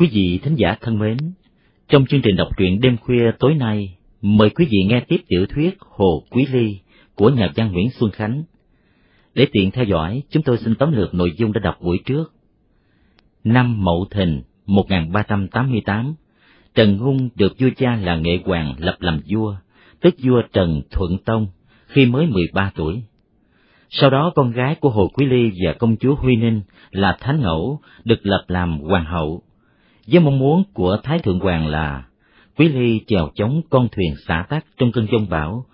Quý vị thính giả thân mến, trong chương trình đọc truyện đêm khuya tối nay, mời quý vị nghe tiếp tiểu thuyết Hồ Quý Ly của nhà văn Nguyễn Xuân Khánh. Để tiện theo dõi, chúng tôi xin tóm lược nội dung đã đọc buổi trước. Năm Mậu Thìn 1388, Trần Hung được vua cha là Nghệ Hoàng lập làm vua, tức vua Trần Thuận Tông, khi mới 13 tuổi. Sau đó con gái của Hồ Quý Ly và công chúa Huy Ninh là Thánh Ngẫu được lập làm hoàng hậu, với mong muốn của Thái Thượng Hoàng là Quý Ly chèo chống con thuyền xả tác trong cơn giông bão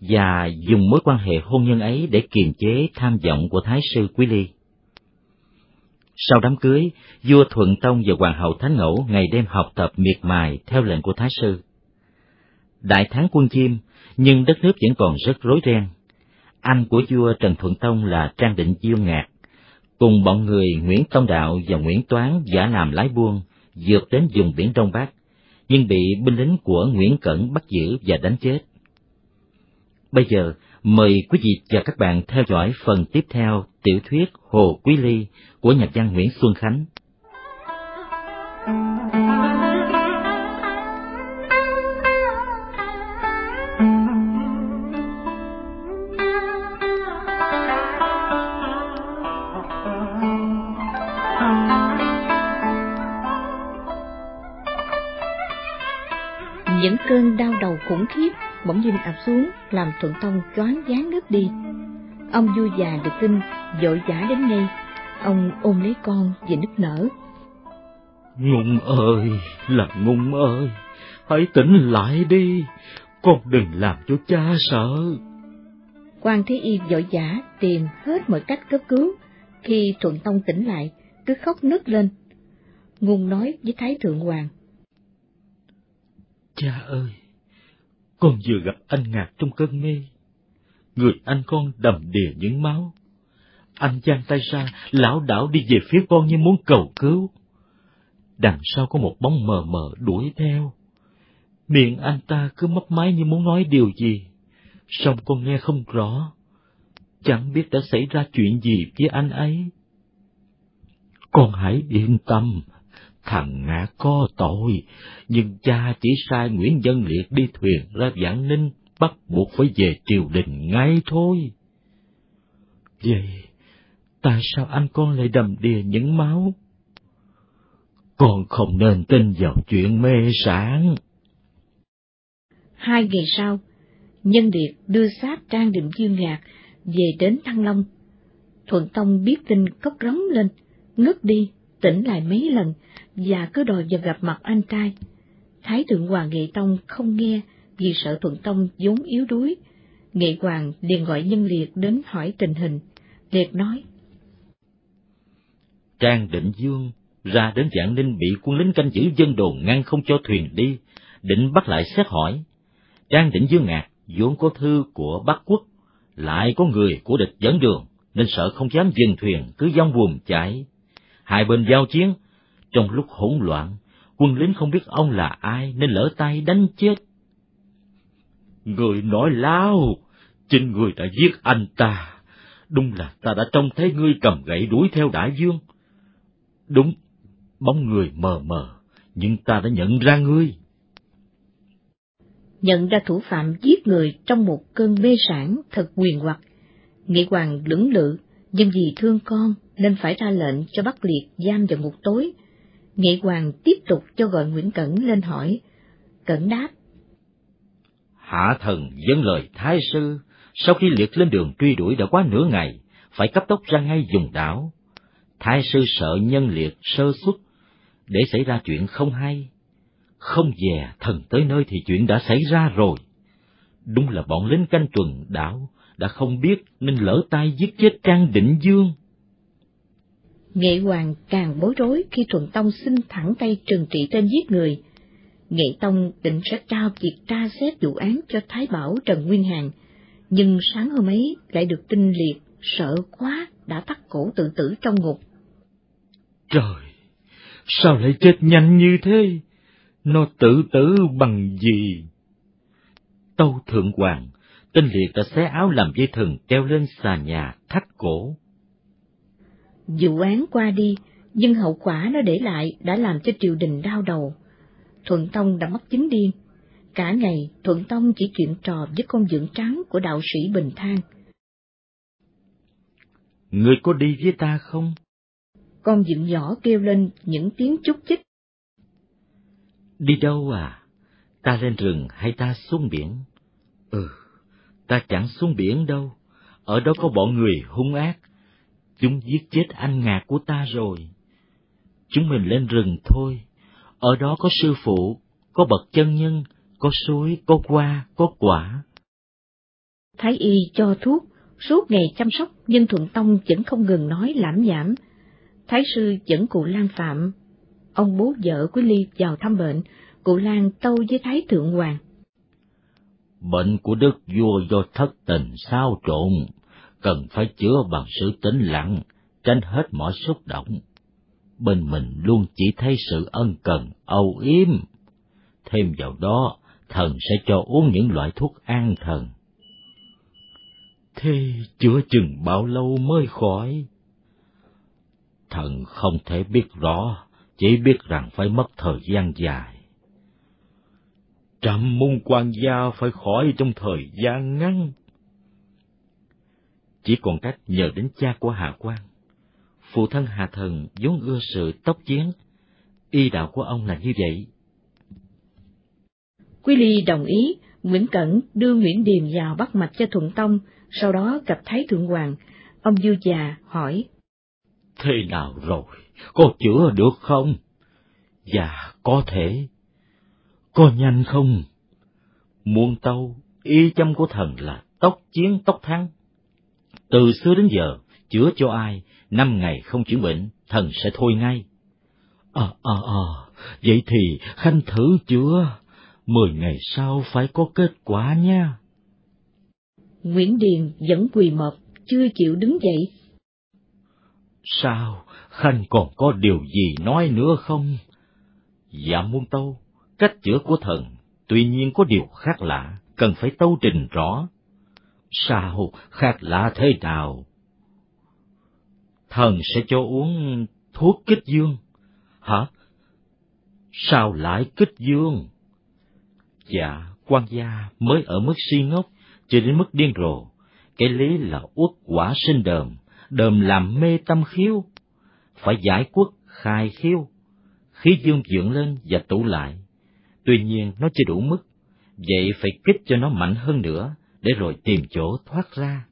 và dùng mối quan hệ hôn nhân ấy để kiềm chế tham vọng của Thái sư Quý Ly. Sau đám cưới, vua Thuận Tông và Hoàng hậu Thánh Ngẫu ngày đêm học tập miệt mài theo lệnh của Thái sư. Đại thắng quân chim, nhưng đất nước vẫn còn rất rối ren. Anh của vua Trần Thuận Tông là Trang Định Diêu Ngạc, cùng bọn người Nguyễn Tông Đạo và Nguyễn Toán giả làm lái buôn, vượt đến vùng biển Đông Bắc, nhưng bị binh lính của Nguyễn Cẩn bắt giữ và đánh chết. Bây giờ, mời quý vị và các bạn theo dõi phần tiếp theo tiểu thuyết Hồ Quý Ly của nhà văn Nguyễn Xuân Khánh. Cơn đau đầu khủng khiếp bỗng dưng ập xuống làm Thuận Tông choáng váng ngất đi. Ông vua già được tin, vội vã đến ngay. Ông ôm lấy con và nức nở. Ngung ơi, là Ngung ơi, hãy tỉnh lại đi, con đừng làm cho cha sợ. quan Thế Y vội vã tìm hết mọi cách cấp cứu. Khi Thuận Tông tỉnh lại, cứ khóc nức lên. Ngung nói với Thái Thượng Hoàng. Cha ơi, con vừa gặp anh Ngạc trong cơn mê. Người anh con đầm đìa những máu. Anh giang tay ra, lão đảo đi về phía con như muốn cầu cứu. Đằng sau có một bóng mờ mờ đuổi theo. Miệng anh ta cứ mấp máy như muốn nói điều gì, song con nghe không rõ. Chẳng biết đã xảy ra chuyện gì với anh ấy. Con hãy yên tâm, Thằng ngã có tội, nhưng cha chỉ sai Nguyễn Dân Liệt đi thuyền ra Giảng Ninh, bắt buộc phải về triều đình ngay thôi. Vậy, tại sao anh con lại đầm đìa những máu? Con không nên tin vào chuyện mê sản. Hai ngày sau, Nhân Điệt đưa xác Trang Định Dương Ngạc về đến Thăng Long. Thuận Tông biết tin cốc rống lên, ngất đi, tỉnh lại mấy lần, và cứ đòi vào gặp mặt anh trai. Thái thượng hoàng Nghệ Tông không nghe vì sợ Thuận Tông vốn yếu đuối. Nghệ Hoàng liền gọi nhân liệt đến hỏi tình hình. Liệt nói. Trang Định Dương ra đến Vạn Ninh bị quân lính canh giữ dân đồn ngăn không cho thuyền đi, định bắt lại xét hỏi. Trang Định Dương ngạc, vốn có thư của Bắc Quốc, lại có người của địch dẫn đường, nên sợ không dám dừng thuyền cứ dông buồm chạy. Hai bên giao chiến, trong lúc hỗn loạn, quân lính không biết ông là ai nên lỡ tay đánh chết. Người nói lao, chính người đã giết anh ta. Đúng là ta đã trông thấy ngươi cầm gậy đuổi theo đại dương. Đúng, bóng người mờ mờ, nhưng ta đã nhận ra ngươi. Nhận ra thủ phạm giết người trong một cơn mê sản thật quyền hoặc, Nghị Hoàng lưỡng lự, nhưng vì thương con nên phải ra lệnh cho bắt liệt giam vào ngục tối, Nghệ Hoàng tiếp tục cho gọi Nguyễn Cẩn lên hỏi. Cẩn đáp. Hạ thần dân lời thái sư, sau khi liệt lên đường truy đuổi đã quá nửa ngày, phải cấp tốc ra ngay dùng đảo. Thái sư sợ nhân liệt sơ xuất, để xảy ra chuyện không hay. Không dè thần tới nơi thì chuyện đã xảy ra rồi. Đúng là bọn lính canh tuần đảo đã không biết nên lỡ tay giết chết Trang Định Dương. Nghệ Hoàng càng bối rối khi Thuận Tông xin thẳng tay trừng trị tên giết người. Nghệ Tông định sẽ trao việc tra xét vụ án cho Thái Bảo Trần Nguyên Hàn, nhưng sáng hôm ấy lại được tin liệt, sợ quá, đã tắt cổ tự tử trong ngục. Trời, sao lại chết nhanh như thế? Nó tự tử bằng gì? Tâu Thượng Hoàng, tên liệt đã xé áo làm dây thừng treo lên xà nhà thắt cổ. Vụ án qua đi, nhưng hậu quả nó để lại đã làm cho triều đình đau đầu. Thuận Tông đã mắc chứng điên. Cả ngày, Thuận Tông chỉ chuyện trò với con dưỡng trắng của đạo sĩ Bình Thang. Người có đi với ta không? Con dựng nhỏ kêu lên những tiếng chúc chích. Đi đâu à? Ta lên rừng hay ta xuống biển? Ừ, ta chẳng xuống biển đâu. Ở đó có bọn người hung ác. Chúng giết chết anh ngạc của ta rồi. Chúng mình lên rừng thôi. Ở đó có sư phụ, có bậc chân nhân, có suối, có hoa, có quả. Thái y cho thuốc, suốt ngày chăm sóc nhưng Thuận Tông vẫn không ngừng nói lãm nhảm. Thái sư dẫn cụ Lan Phạm, ông bố vợ Quý Ly vào thăm bệnh, cụ Lan tâu với Thái Thượng Hoàng. Bệnh của đức vua do thất tình sao trộn, cần phải chữa bằng sự tĩnh lặng, tránh hết mọi xúc động. Bên mình luôn chỉ thấy sự ân cần, âu yếm. Thêm vào đó, thần sẽ cho uống những loại thuốc an thần. Thế chữa chừng bao lâu mới khỏi? Thần không thể biết rõ, chỉ biết rằng phải mất thời gian dài. Trầm môn quan gia phải khỏi trong thời gian ngắn. Chỉ còn cách nhờ đến cha của Hà Quang. Phụ thân Hà Thần vốn ưa sự tốc chiến, y đạo của ông là như vậy. Quý Ly đồng ý, Nguyễn Cẩn đưa Nguyễn Điềm vào bắt mạch cho Thuận Tông, sau đó gặp Thái Thượng Hoàng. Ông dư già hỏi. Thế nào rồi? Có chữa được không? Dạ, có thể. Có nhanh không? Muôn tâu, y châm của thần là tốc chiến tốc thắng. Từ xưa đến giờ, chữa cho ai, năm ngày không chuyển bệnh, thần sẽ thôi ngay. Ờ, ờ, ờ, vậy thì khanh thử chữa, mười ngày sau phải có kết quả nha. Nguyễn Điền vẫn quỳ mọp, chưa chịu đứng dậy. Sao, khanh còn có điều gì nói nữa không? Dạ muôn tâu, cách chữa của thần, tuy nhiên có điều khác lạ, cần phải tâu trình rõ. Sao, khác lạ thế nào? Thần sẽ cho uống thuốc kích dương. Hả? Sao lại kích dương? Dạ, quan gia mới ở mức si ngốc, chưa đến mức điên rồ. Cái lý là uất quả sinh đờm, đờm làm mê tâm khiếu. Phải giải quốc khai khiêu. khí dương dưỡng lên và tụ lại. Tuy nhiên nó chưa đủ mức, vậy phải kích cho nó mạnh hơn nữa, để rồi tìm chỗ thoát ra.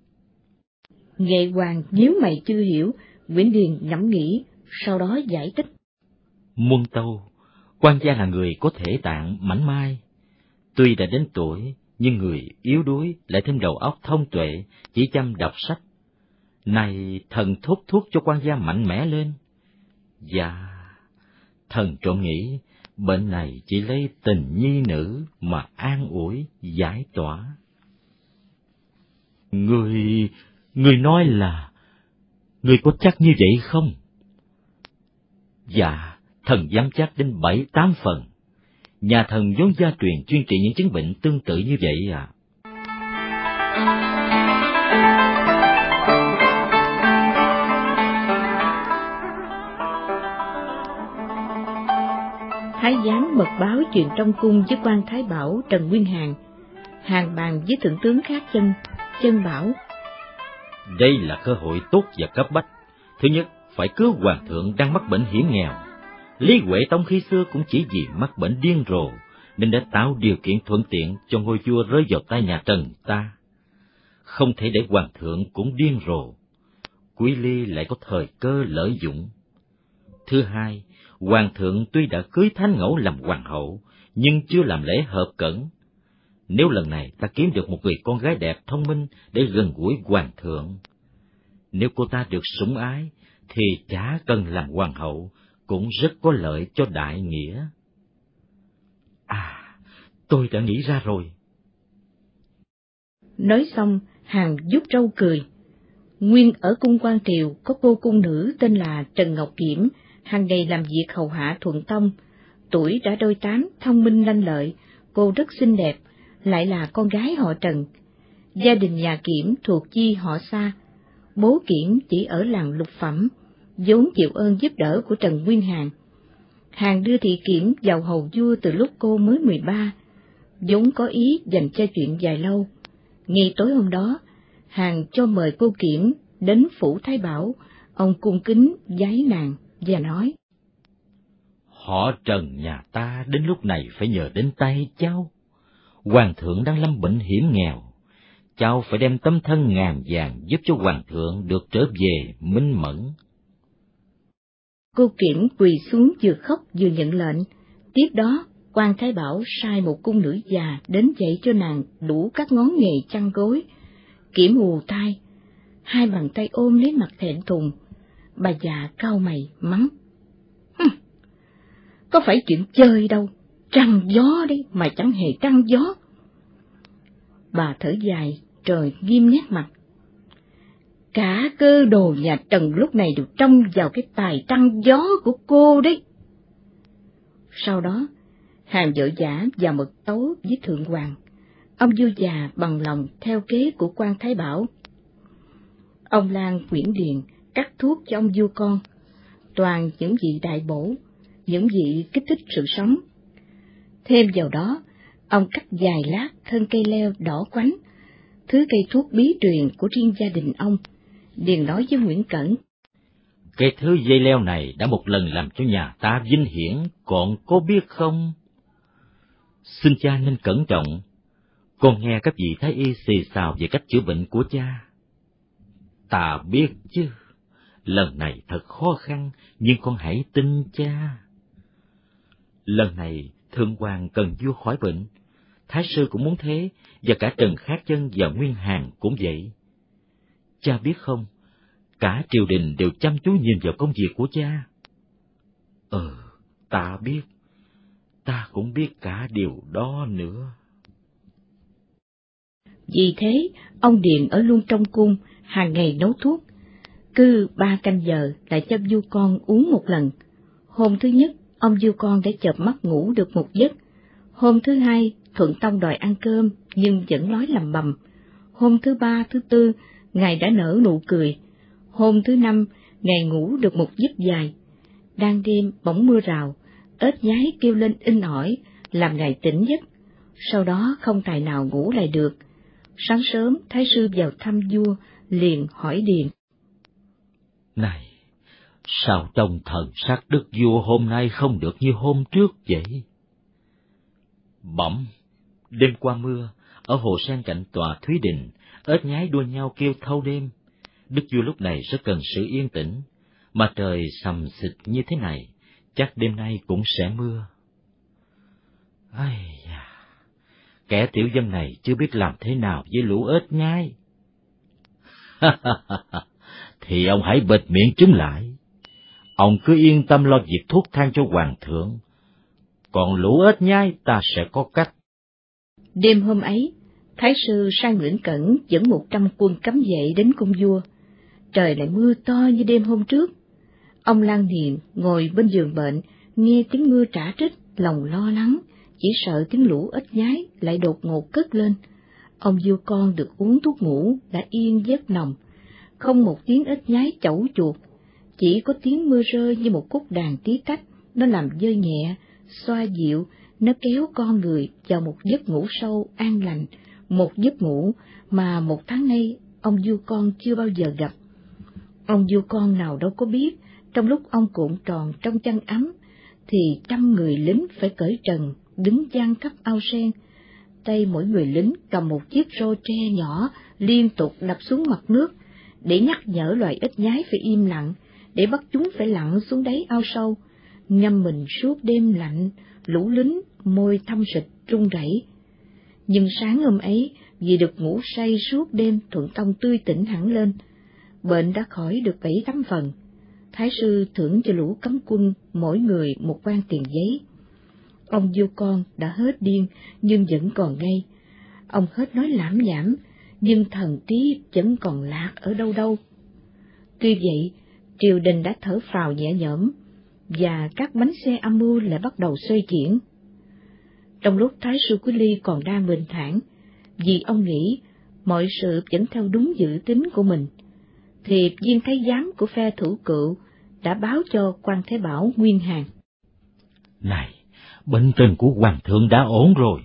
Nghệ hoàng nếu mày chưa hiểu, Nguyễn Điền ngẫm nghĩ, sau đó giải thích. Muôn tâu, quan gia là người có thể tạng mảnh mai. Tuy đã đến tuổi, nhưng người yếu đuối lại thêm đầu óc thông tuệ, chỉ chăm đọc sách. Này thần thúc thuốc cho quan gia mạnh mẽ lên. Dạ, thần trộm nghĩ bệnh này chỉ lấy tình nhi nữ mà an ủi, giải tỏa. Người, người nói là, người có chắc như vậy không? Dạ, thần dám chắc đến bảy tám phần. Nhà thần vốn gia truyền chuyên trị những chứng bệnh tương tự như vậy à. Thái giám mật báo chuyện trong cung với quan Thái Bảo Trần Nguyên Hàng, Hàng bàn với thượng tướng khác chân, chân bảo. Đây là cơ hội tốt và cấp bách. Thứ nhất, phải cứu hoàng thượng đang mắc bệnh hiểm nghèo. Lý Huệ Tông khi xưa cũng chỉ vì mắc bệnh điên rồ, nên đã tạo điều kiện thuận tiện cho ngôi vua rơi vào tay nhà Trần ta. Không thể để hoàng thượng cũng điên rồ. Quý Ly lại có thời cơ lợi dụng. Thứ hai, hoàng thượng tuy đã cưới thánh ngẫu làm hoàng hậu, nhưng chưa làm lễ hợp cẩn. Nếu lần này ta kiếm được một người con gái đẹp thông minh để gần gũi hoàng thượng, nếu cô ta được sủng ái, thì chả cần làm hoàng hậu, cũng rất có lợi cho đại nghĩa. À, tôi đã nghĩ ra rồi. Nói xong, Hàng giúp râu cười. Nguyên ở cung quan triều có cô cung nữ tên là Trần Ngọc Kiểm, hàng ngày làm việc hầu hạ thuận tông. Tuổi đã đôi tám, thông minh lanh lợi, cô rất xinh đẹp, lại là con gái họ Trần. Gia đình nhà Kiểm thuộc chi họ xa. Bố Kiểm chỉ ở làng lục phẩm, vốn chịu ơn giúp đỡ của Trần Nguyên Hàng. Hàng đưa thị kiểm vào hầu vua từ lúc cô mới 13, vốn có ý dành cho chuyện dài lâu. Ngay tối hôm đó, Hàng cho mời cô kiểm đến phủ Thái Bảo, ông cung kính giái nàng và nói. Họ Trần nhà ta đến lúc này phải nhờ đến tay cháu. Hoàng thượng đang lâm bệnh hiểm nghèo, cháu phải đem tấm thân ngàn vàng giúp cho hoàng thượng được trở về minh mẫn. Cô kiểm quỳ xuống vừa khóc vừa nhận lệnh, tiếp đó quan Thái Bảo sai một cung nữ già đến dạy cho nàng đủ các ngón nghề chăn gối, kiểm hù tai, hai bàn tay ôm lấy mặt thẹn thùng, bà già cau mày mắng. Có phải chuyện chơi đâu, trăng gió đi mà chẳng hề trăng gió. Bà thở dài, trời nghiêm nét mặt. Cả cơ đồ nhà Trần lúc này đều trông vào cái tài trăng gió của cô đấy. Sau đó, hàng vợ giả và mật tấu với Thượng Hoàng. Ông vua già bằng lòng theo kế của quan Thái Bảo. Ông Lan quyển điền cắt thuốc cho ông vua con, toàn những vị đại bổ, những vị kích thích sự sống. Thêm vào đó, ông cắt dài lát thân cây leo đỏ quánh, thứ cây thuốc bí truyền của riêng gia đình ông. Điền nói với Nguyễn Cẩn. Cái thứ dây leo này đã một lần làm cho nhà ta vinh hiển, còn có biết không? Xin cha nên cẩn trọng, con nghe các vị thái y xì xào về cách chữa bệnh của cha. Ta biết chứ, lần này thật khó khăn, nhưng con hãy tin cha. Lần này, Thượng Hoàng cần vua khỏi bệnh, Thái sư cũng muốn thế, và cả Trần Khát Chân và Nguyên Hàng cũng vậy. Cha biết không, cả triều đình đều chăm chú nhìn vào công việc của cha. Ừ, ta biết, ta cũng biết cả điều đó nữa. Vì thế, ông Điền ở luôn trong cung, hàng ngày nấu thuốc. Cứ ba canh giờ lại cho du con uống một lần. Hôm thứ nhất, ông vua con đã chợp mắt ngủ được một giấc. Hôm thứ hai, Thuận Tông đòi ăn cơm, nhưng vẫn nói lầm bầm. Hôm thứ ba, thứ tư, Ngài đã nở nụ cười. Hôm thứ năm, Ngài ngủ được một giấc dài. Đang đêm bỗng mưa rào, ếch nhái kêu lên in ỏi, làm Ngài tỉnh giấc. Sau đó không tài nào ngủ lại được. Sáng sớm, Thái sư vào thăm vua, liền hỏi Điền. Này, sao trong thần sắc đức vua hôm nay không được như hôm trước vậy? Bẩm, đêm qua mưa, ở hồ sen cạnh tòa Thúy Đình, ếch nhái đua nhau kêu thâu đêm. Đức vua lúc này rất cần sự yên tĩnh, mà trời sầm xịt như thế này, chắc đêm nay cũng sẽ mưa. Ai da, kẻ tiểu dân này chưa biết làm thế nào với lũ ếch nhái. Thì ông hãy bịt miệng trứng lại. Ông cứ yên tâm lo việc thuốc thang cho hoàng thượng. Còn lũ ếch nhái ta sẽ có cách. Đêm hôm ấy, Thái sư sai Nguyễn Cẩn dẫn một trăm quân cấm vệ đến cung vua. Trời lại mưa to như đêm hôm trước. Ông Lan niệm ngồi bên giường bệnh, nghe tiếng mưa trả trích, lòng lo lắng, chỉ sợ tiếng lũ ếch nhái lại đột ngột cất lên. Ông vua con được uống thuốc ngủ đã yên giấc nồng, không một tiếng ếch nhái chẩu chuột, chỉ có tiếng mưa rơi như một khúc đàn tí tách, nó làm dơi nhẹ, xoa dịu, nó kéo con người vào một giấc ngủ sâu an lành, một giấc ngủ mà một tháng nay ông du con chưa bao giờ gặp. Ông du con nào đâu có biết, trong lúc ông cuộn tròn trong chăn ấm, thì trăm người lính phải cởi trần, đứng gian khắp ao sen. Tay mỗi người lính cầm một chiếc rô tre nhỏ liên tục đập xuống mặt nước, để nhắc nhở loài ếch nhái phải im lặng, để bắt chúng phải lặn xuống đáy ao sâu. Ngâm mình suốt đêm lạnh, lũ lính môi thâm sịch run rẩy nhưng sáng hôm ấy, vì được ngủ say suốt đêm Thuận Tông tươi tỉnh hẳn lên. Bệnh đã khỏi được bảy tám phần. Thái sư thưởng cho lũ cấm quân mỗi người một quan tiền giấy. Ông vua con đã hết điên nhưng vẫn còn ngây. Ông hết nói lãm nhảm, nhưng thần trí vẫn còn lạc ở đâu đâu. Tuy vậy, triều đình đã thở phào nhẹ nhõm, và các bánh xe âm mưu lại bắt đầu xoay chuyển. Trong lúc Thái sư Quý Ly còn đang bình thản, vì ông nghĩ mọi sự vẫn theo đúng dự tính của mình, thì viên thái giám của phe thủ cựu đã báo cho quan Thế Bảo Nguyên Hàng. Này, bệnh tình của Hoàng thượng đã ổn rồi.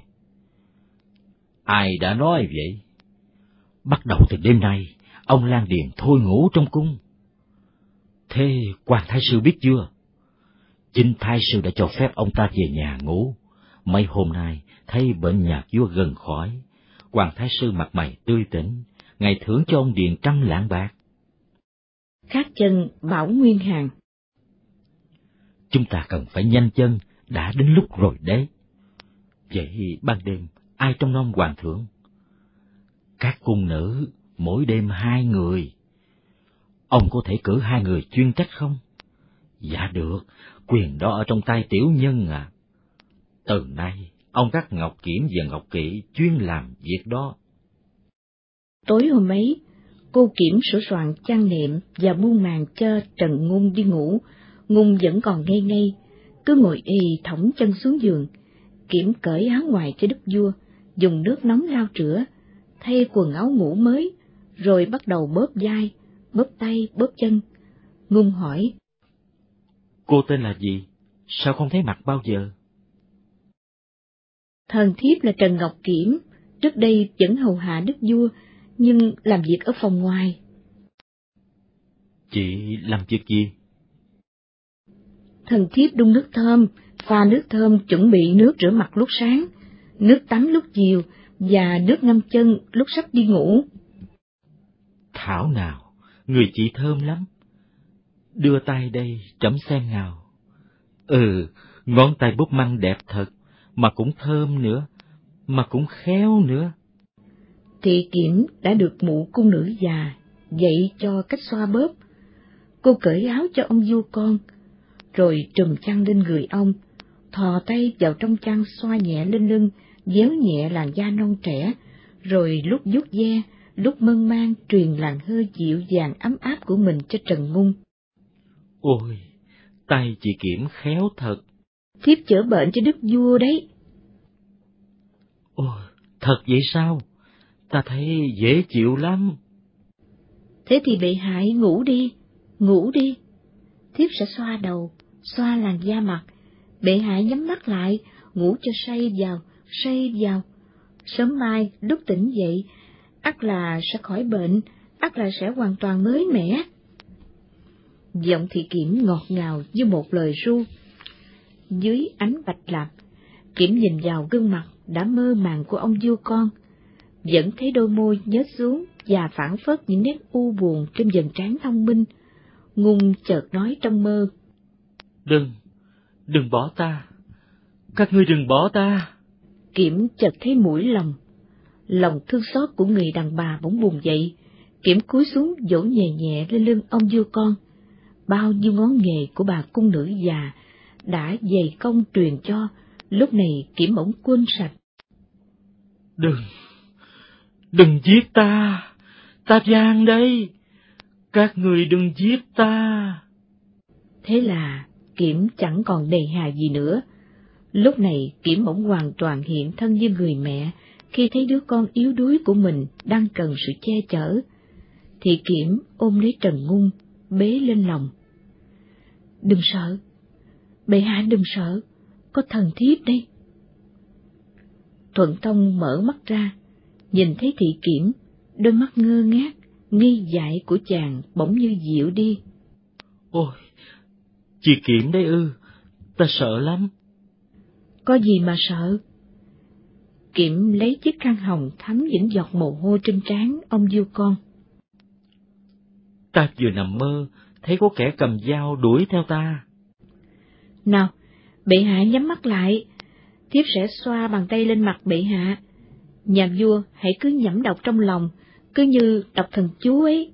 Ai đã nói vậy? Bắt đầu từ đêm nay, ông Lan Điền thôi ngủ trong cung. Thế quan thái sư biết chưa? Chính thái sư đã cho phép ông ta về nhà ngủ. Mấy hôm nay, thấy bệnh nhạc vua gần khỏi. Hoàng thái sư mặt mày tươi tỉnh, ngày thưởng cho ông Điền trăm lạng bạc. Khác chân Bảo Nguyên Hàng. Chúng ta cần phải nhanh chân, đã đến lúc rồi đấy. Vậy ban đêm, ai trong nom hoàng thượng? Các cung nữ, mỗi đêm hai người. Ông có thể cử hai người chuyên trách không? Dạ được, quyền đó ở trong tay tiểu nhân à. Từ nay, ông các Ngọc Kiểm và Ngọc Kỵ chuyên làm việc đó. Tối hôm ấy, cô Kiểm sửa soạn chăn nệm và buông màn cho Trần Ngung đi ngủ, Ngung vẫn còn ngây ngây, cứ ngồi y thõng chân xuống giường. Kiểm cởi áo ngoài cho đức vua, dùng nước nóng lau rửa, thay quần áo ngủ mới, rồi bắt đầu bóp vai, bóp tay, bóp chân. Ngung hỏi. Cô tên là gì? Sao không thấy mặt bao giờ? Thần thiếp là Trần Ngọc Kiểm, trước đây vẫn hầu hạ đức vua, nhưng làm việc ở phòng ngoài. Chị làm việc gì? Thần thiếp đun nước thơm, pha nước thơm chuẩn bị nước rửa mặt lúc sáng, nước tắm lúc chiều và nước ngâm chân lúc sắp đi ngủ. Thảo nào, người chị thơm lắm. Đưa tay đây, chấm xem nào. Ừ, ngón tay bút măng đẹp thật, mà cũng thơm nữa, mà cũng khéo nữa. Thị kiểm đã được mụ cung nữ già dạy cho cách xoa bóp. Cô cởi áo cho ông du con, rồi trùm chăn lên người ông, thò tay vào trong chăn xoa nhẹ lên lưng, déo nhẹ làn da non trẻ, rồi lúc vuốt ve, lúc mân man truyền làn hơi dịu dàng ấm áp của mình cho Trần Ngung. Ôi, tay chị Kiểm khéo thật. Thiếp chữa bệnh cho đức vua đấy. Ôi, thật vậy sao? Ta thấy dễ chịu lắm. Thế thì bị hại ngủ đi, ngủ đi. Thiếp sẽ xoa đầu, xoa làn da mặt, bệ hạ nhắm mắt lại, ngủ cho say vào, say vào. Sớm mai, lúc tỉnh dậy, ắt là sẽ khỏi bệnh, ắt là sẽ hoàn toàn mới mẻ. Giọng thị kiểm ngọt ngào như một lời ru. Dưới ánh bạch lạc, kiểm nhìn vào gương mặt đã mơ màng của ông vua con, vẫn thấy đôi môi nhếch xuống và phản phất những nét u buồn trên dần trán thông minh. Ngung chợt nói trong mơ. Đừng, đừng bỏ ta, các ngươi đừng bỏ ta. Kiểm chợt thấy mũi lòng, lòng thương xót của người đàn bà bỗng buồn dậy, Kiểm cúi xuống vỗ nhẹ nhẹ lên lưng ông vua con. Bao nhiêu ngón nghề của bà cung nữ già đã dày công truyền cho, lúc này Kiểm bỗng quên sạch. Đừng, đừng giết ta, ta gian đây, các người đừng giết ta. Thế là Kiểm chẳng còn đề hà gì nữa. Lúc này Kiểm bỗng hoàn toàn hiện thân như người mẹ khi thấy đứa con yếu đuối của mình đang cần sự che chở. Thì Kiểm ôm lấy Trần Ngung, bế lên lòng. Đừng sợ, bệ hạ đừng sợ, có thần thiếp đây. Thuận Tông mở mắt ra, nhìn thấy thị kiểm, đôi mắt ngơ ngác, nghi dại của chàng bỗng như dịu đi. Ôi, chị Kiểm đấy ư, ta sợ lắm. Có gì mà sợ? Kiểm lấy chiếc khăn hồng thấm những giọt mồ hôi trên trán ông vua con. Ta vừa nằm mơ, thấy có kẻ cầm dao đuổi theo ta. Nào, bệ hạ nhắm mắt lại, thiếp sẽ xoa bàn tay lên mặt bệ hạ. Nhà vua hãy cứ nhẩm đọc trong lòng, cứ như đọc thần chú ấy,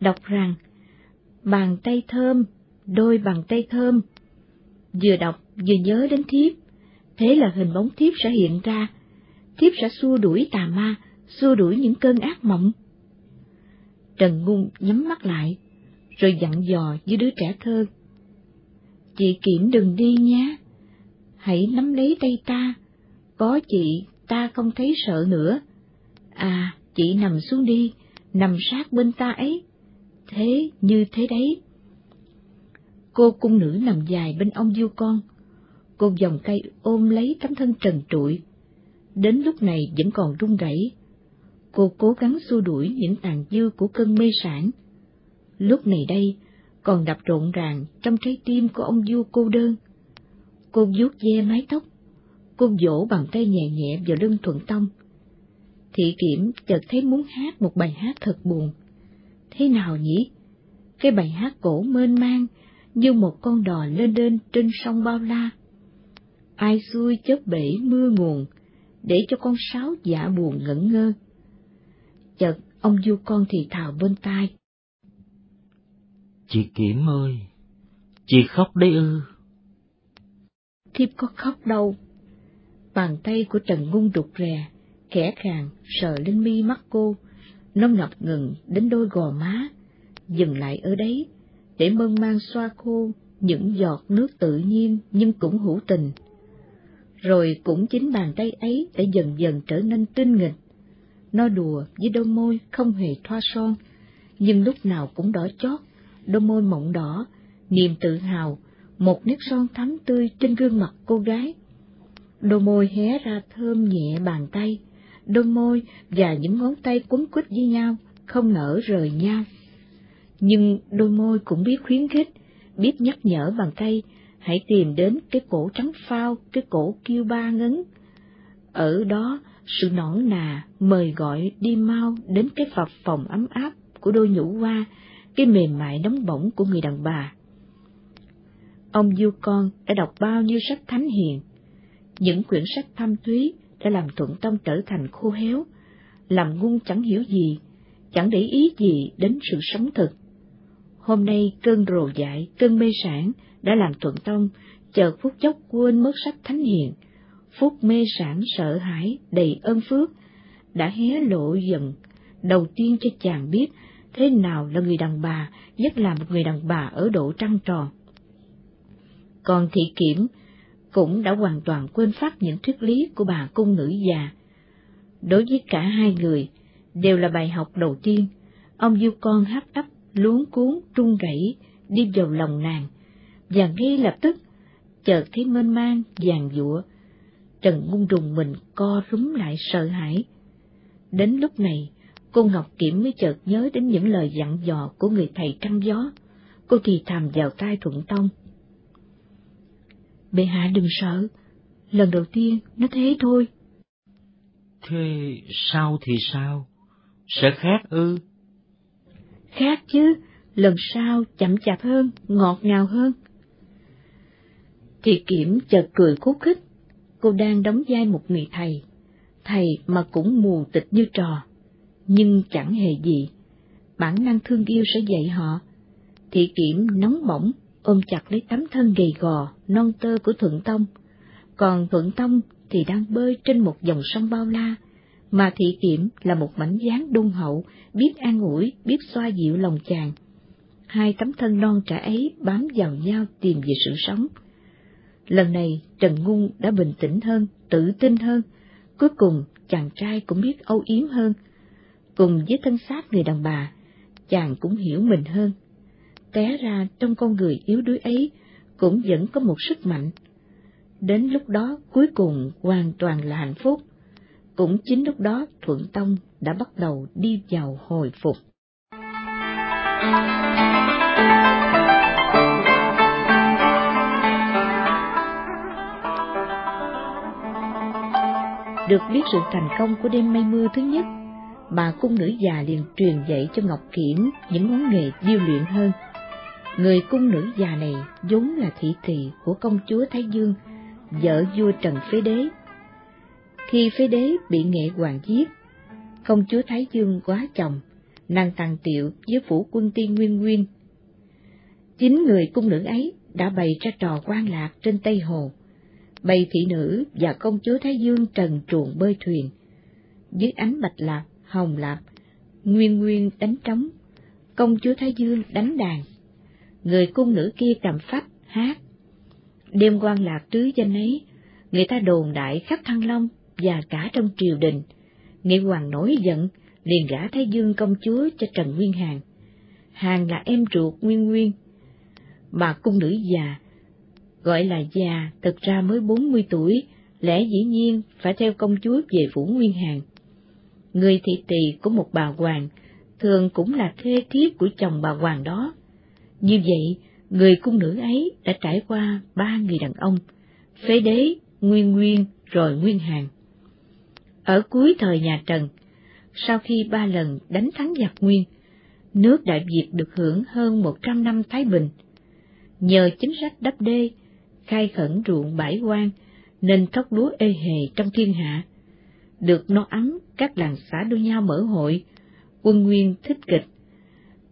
đọc rằng, bàn tay thơm, đôi bàn tay thơm. Vừa đọc vừa nhớ đến thiếp, thế là hình bóng thiếp sẽ hiện ra, thiếp sẽ xua đuổi tà ma, xua đuổi những cơn ác mộng. Trần Ngung nhắm mắt lại, rồi dặn dò với đứa trẻ thơ. Chị Kiểm đừng đi nhé, hãy nắm lấy tay ta, có chị ta không thấy sợ nữa. À, chị nằm xuống đi, nằm sát bên ta ấy, thế như thế đấy. Cô cung nữ nằm dài bên ông du con. Cô vòng tay ôm lấy tấm thân trần trụi. Đến lúc này vẫn còn run rẩy. Cô cố gắng xua đuổi những tàn dư của cơn mê sản. Lúc này đây, còn đập rộn ràng trong trái tim của ông vua cô đơn. Cô vuốt ve mái tóc, cô vỗ bằng tay nhẹ nhẹ vào lưng thuận tông. Thị kiểm chợt thấy muốn hát một bài hát thật buồn. Thế nào nhỉ? Cái bài hát cổ mênh mang như một con đò lên lên trên sông bao la. Ai xuôi chớp bể mưa nguồn, để cho con sáo giả buồn ngẩn ngơ. Chợt ông vua con thì thào bên tai. Chị Kiểm ơi, chị khóc đấy ư? Thiếp có khóc đâu. Bàn tay của Trần Ngung rụt rè, khẽ khàng sờ lên mi mắt cô, nó ngập ngừng đến đôi gò má, dừng lại ở đấy, để mơn mang xoa khô những giọt nước tự nhiên nhưng cũng hữu tình. Rồi cũng chính bàn tay ấy đã dần dần trở nên tinh nghịch. Nó đùa với đôi môi không hề thoa son, nhưng lúc nào cũng đỏ chót, đôi môi mọng đỏ, niềm tự hào, một nét son thắm tươi trên gương mặt cô gái. Đôi môi hé ra thơm nhẹ bàn tay, đôi môi và những ngón tay quấn quýt với nhau, không nở rời nhau. Nhưng đôi môi cũng biết khuyến khích, biết nhắc nhở bàn tay, hãy tìm đến cái cổ trắng phao, cái cổ kêu ba ngấn. Ở đó, sự nõn nà mời gọi đi mau đến cái phập phòng ấm áp của đôi nhũ hoa, cái mềm mại nóng bỏng của người đàn bà. Ông Du Con đã đọc bao nhiêu sách thánh hiền, những quyển sách thâm thúy đã làm Thuận Tông trở thành khô héo, làm ngu chẳng hiểu gì, chẳng để ý gì đến sự sống thực. Hôm nay cơn rồ dại, cơn mê sản đã làm Thuận Tông chợt phút chốc quên mất sách thánh hiền, phút mê sản sợ hãi đầy ơn phước, đã hé lộ dần, đầu tiên cho chàng biết thế nào là người đàn bà, nhất là một người đàn bà ở độ trăng tròn. Còn thị kiểm cũng đã hoàn toàn quên phát những thuyết lý của bà cung nữ già. Đối với cả hai người, đều là bài học đầu tiên, ông du con hấp ấp, luống cuốn, trung rẩy, đi vào lòng nàng, và ngay lập tức, chợt thấy mênh mang, vàng dụa, Trần Ngung rùng mình co rúm lại sợ hãi. Đến lúc này, cô Ngọc Kiểm mới chợt nhớ đến những lời dặn dò của người thầy trăng gió. Cô thì thầm vào tai Thuận Tông. Bệ hạ đừng sợ, lần đầu tiên nó thế thôi. Thế sao thì sao? Sẽ khác ư? Khác chứ, lần sau chậm chạp hơn, ngọt ngào hơn. Thì Kiểm chợt cười khúc khích, cô đang đóng vai một người thầy, thầy mà cũng mù tịch như trò, nhưng chẳng hề gì. Bản năng thương yêu sẽ dạy họ. Thị Kiểm nóng bỏng, ôm chặt lấy tấm thân gầy gò, non tơ của Thuận Tông. Còn Thuận Tông thì đang bơi trên một dòng sông bao la, mà Thị Kiểm là một mảnh dáng đôn hậu, biết an ủi, biết xoa dịu lòng chàng. Hai tấm thân non trẻ ấy bám vào nhau tìm về sự sống. Lần này Trần Ngung đã bình tĩnh hơn, tự tin hơn, cuối cùng chàng trai cũng biết âu yếm hơn. Cùng với thân xác người đàn bà, chàng cũng hiểu mình hơn. Té ra trong con người yếu đuối ấy cũng vẫn có một sức mạnh. Đến lúc đó cuối cùng hoàn toàn là hạnh phúc. Cũng chính lúc đó Thuận Tông đã bắt đầu đi vào hồi phục. Được biết sự thành công của đêm mây mưa thứ nhất, bà cung nữ già liền truyền dạy cho Ngọc Kiểm những món nghề điêu luyện hơn. Người cung nữ già này vốn là thị tỳ của công chúa Thái Dương, vợ vua Trần Phế Đế. Khi Phế Đế bị nghệ hoàng giết, công chúa Thái Dương quá chồng, nàng tàn tiệu với phủ quân tiên Nguyên Nguyên. Chính người cung nữ ấy đã bày ra trò quan lạc trên Tây Hồ, bầy thị nữ và công chúa Thái Dương trần truồng bơi thuyền. Dưới ánh bạch lạp, hồng lạp, Nguyên Nguyên đánh trống, công chúa Thái Dương đánh đàn người cung nữ kia cầm phách, hát. Đêm quan lạc tứ danh ấy, người ta đồn đại khắp Thăng Long và cả trong triều đình. Nghệ hoàng nổi giận, liền gả Thái Dương công chúa cho Trần Nguyên hàng hàng là em ruột Nguyên Nguyên. Bà cung nữ già, gọi là già, thực ra mới bốn mươi tuổi, lẽ dĩ nhiên phải theo công chúa về phủ Nguyên Hàng. Người thị tỳ của một bà hoàng, thường cũng là thê thiếp của chồng bà hoàng đó. Như vậy, người cung nữ ấy đã trải qua ba người đàn ông, phế đế, nguyên nguyên, rồi nguyên hàng. Ở cuối thời nhà Trần, sau khi ba lần đánh thắng giặc nguyên, nước Đại Việt được hưởng hơn một trăm năm Thái Bình. Nhờ chính sách đắp đê, khai khẩn ruộng bãi quan, nên thóc lúa ê hề trong thiên hạ. Được no ấm, các làng xã đua nhau mở hội, quân nguyên thích kịch.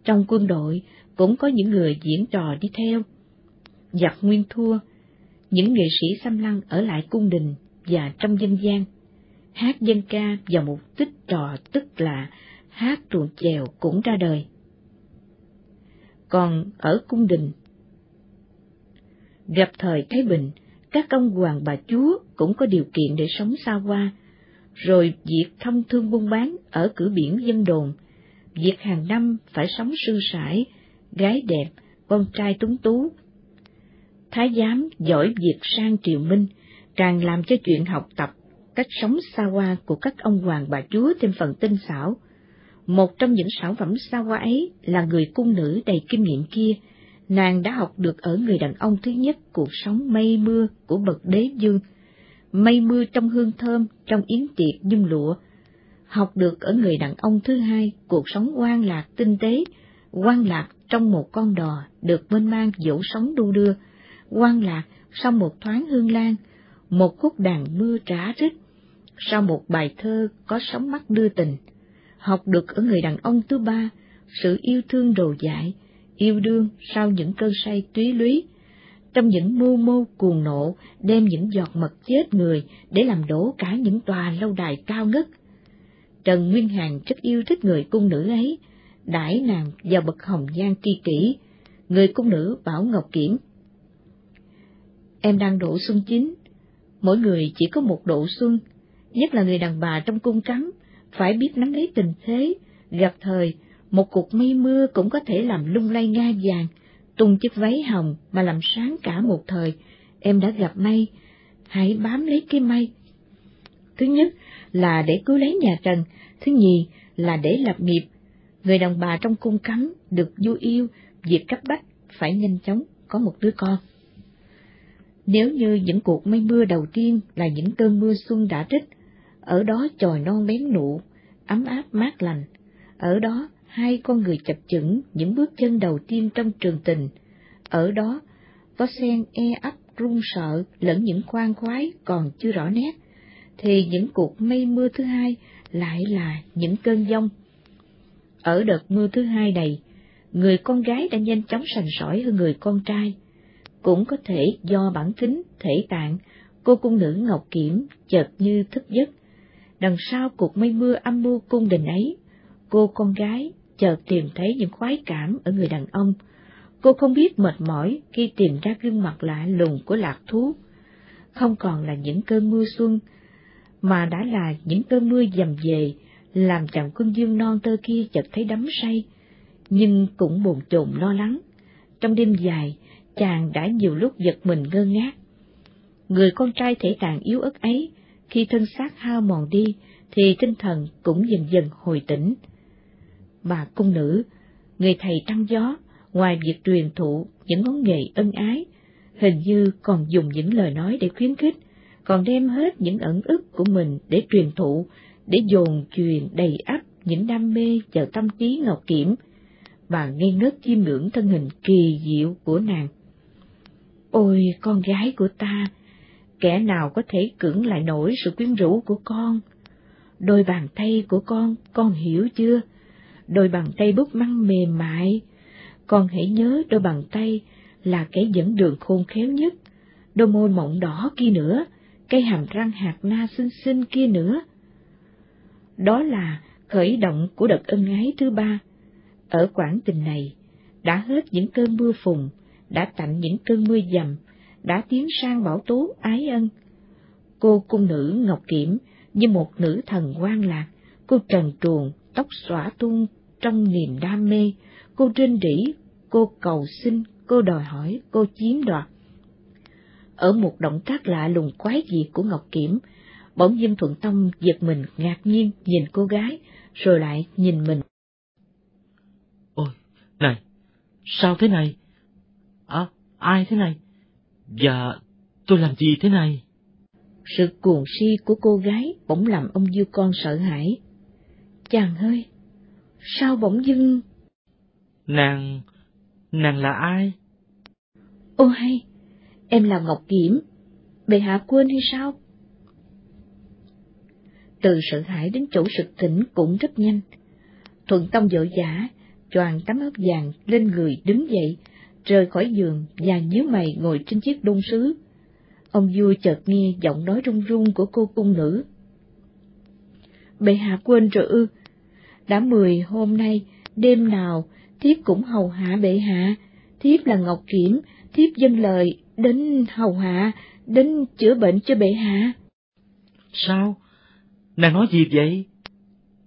Trong quân đội cũng có những người diễn trò đi theo. Giặc nguyên thua, những nghệ sĩ xâm lăng ở lại cung đình và trong dân gian, hát dân ca và một tích trò tức là hát ruộng chèo cũng ra đời. Còn ở cung đình, gặp thời Thái Bình, các ông hoàng bà chúa cũng có điều kiện để sống xa hoa, rồi việc thông thương buôn bán ở cửa biển dân đồn, việc hàng năm phải sống sư sải, gái đẹp, con trai tuấn tú. Thái giám giỏi việc sang triều minh, càng làm cho chuyện học tập, cách sống xa hoa của các ông hoàng bà chúa thêm phần tinh xảo. Một trong những sản phẩm xa hoa ấy là người cung nữ đầy kinh nghiệm kia, nàng đã học được ở người đàn ông thứ nhất cuộc sống mây mưa của bậc đế dương, mây mưa trong hương thơm, trong yến tiệc nhung lụa, học được ở người đàn ông thứ hai cuộc sống quan lạc tinh tế, quan lạc trong một con đò được mênh mang dỗ sóng đu đưa, quan lạc sau một thoáng hương lan, một khúc đàn mưa trả rít, sau một bài thơ có sóng mắt đưa tình, học được ở người đàn ông thứ ba sự yêu thương đồ dại, yêu đương sau những cơn say túy lúy, trong những mưu mô cuồng nộ đem những giọt mật chết người để làm đổ cả những tòa lâu đài cao ngất. Trần Nguyên Hàn rất yêu thích người cung nữ ấy, đãi nàng vào bậc hồng gian tri kỷ, người cung nữ Bảo Ngọc Kiểm. Em đang độ xuân chín, mỗi người chỉ có một độ xuân, nhất là người đàn bà trong cung cấm, phải biết nắm lấy tình thế, gặp thời, một cục mây mưa cũng có thể làm lung lay nga vàng, tung chiếc váy hồng mà làm sáng cả một thời, em đã gặp may, hãy bám lấy cái may. Thứ nhất là để cứu lấy nhà Trần, thứ nhì là để lập nghiệp. Người đàn bà trong cung cấm được du yêu, việc cấp bách phải nhanh chóng có một đứa con. Nếu như những cuộc mây mưa đầu tiên là những cơn mưa xuân đã trích, ở đó chồi non bén nụ, ấm áp mát lành, ở đó hai con người chập chững những bước chân đầu tiên trong trường tình, ở đó có sen e ấp run sợ lẫn những khoan khoái còn chưa rõ nét, thì những cuộc mây mưa thứ hai lại là những cơn giông. Ở đợt mưa thứ hai này, người con gái đã nhanh chóng sành sỏi hơn người con trai, cũng có thể do bản tính, thể tạng, cô cung nữ Ngọc Kiểm chợt như thức giấc. Đằng sau cuộc mây mưa âm mưu cung đình ấy, cô con gái chợt tìm thấy những khoái cảm ở người đàn ông. Cô không biết mệt mỏi khi tìm ra gương mặt lạ lùng của lạc thú. Không còn là những cơn mưa xuân, mà đã là những cơn mưa dầm về, làm chàng quân dương non tơ kia chợt thấy đắm say, nhưng cũng bồn chồn lo lắng. Trong đêm dài, chàng đã nhiều lúc giật mình ngơ ngác. Người con trai thể tàn yếu ớt ấy, khi thân xác hao mòn đi, thì tinh thần cũng dần dần hồi tỉnh. Bà cung nữ, người thầy trăng gió, ngoài việc truyền thụ những ngón nghề ân ái, hình như còn dùng những lời nói để khuyến khích, còn đem hết những ẩn ức của mình để truyền thụ, để dồn truyền đầy ắp những đam mê và tâm trí ngọc kiểm, bà ngây ngất chiêm ngưỡng thân hình kỳ diệu của nàng. Ôi con gái của ta, kẻ nào có thể cưỡng lại nổi sự quyến rũ của con? Đôi bàn tay của con, con hiểu chưa? Đôi bàn tay bút măng mềm mại. Con hãy nhớ đôi bàn tay là cái dẫn đường khôn khéo nhất. Đôi môi mọng đỏ kia nữa, cây hàm răng hạt na xinh xinh kia nữa. Đó là khởi động của đợt ân ái thứ ba. Ở quảng tình này, đã hết những cơn mưa phùng, đã tạnh những cơn mưa dầm, đã tiến sang bảo tố ái ân. Cô cung nữ Ngọc Kiểm như một nữ thần quan lạc, cô trần truồng, tóc xõa tung trong niềm đam mê, cô rên rỉ, cô cầu xin, cô đòi hỏi, cô chiếm đoạt. Ở một động tác lạ lùng quái dị của Ngọc Kiểm, bỗng dưng Thuận Tông giật mình ngạc nhiên nhìn cô gái, rồi lại nhìn mình. Ôi, này, sao thế này? À, ai thế này? Và tôi làm gì thế này? Sự cuồng si của cô gái bỗng làm ông dư con sợ hãi. Chàng ơi, sao bỗng dưng... Nàng... nàng là ai? Ô hay, em là Ngọc Kiểm, bệ hạ quên hay sao? Từ sợ hãi đến chỗ sực tỉnh cũng rất nhanh. Thuận Tông vội vã, choàng tấm áo vàng lên người đứng dậy, rời khỏi giường và nhíu mày ngồi trên chiếc đôn sứ. Ông vua chợt nghe giọng nói run run của cô cung nữ. Bệ hạ quên rồi ư, đã mười hôm nay, đêm nào, thiếp cũng hầu hạ bệ hạ, thiếp là Ngọc Kiểm, thiếp dâng lời, đến hầu hạ, đến chữa bệnh cho bệ hạ. Sao? Nàng nói gì vậy?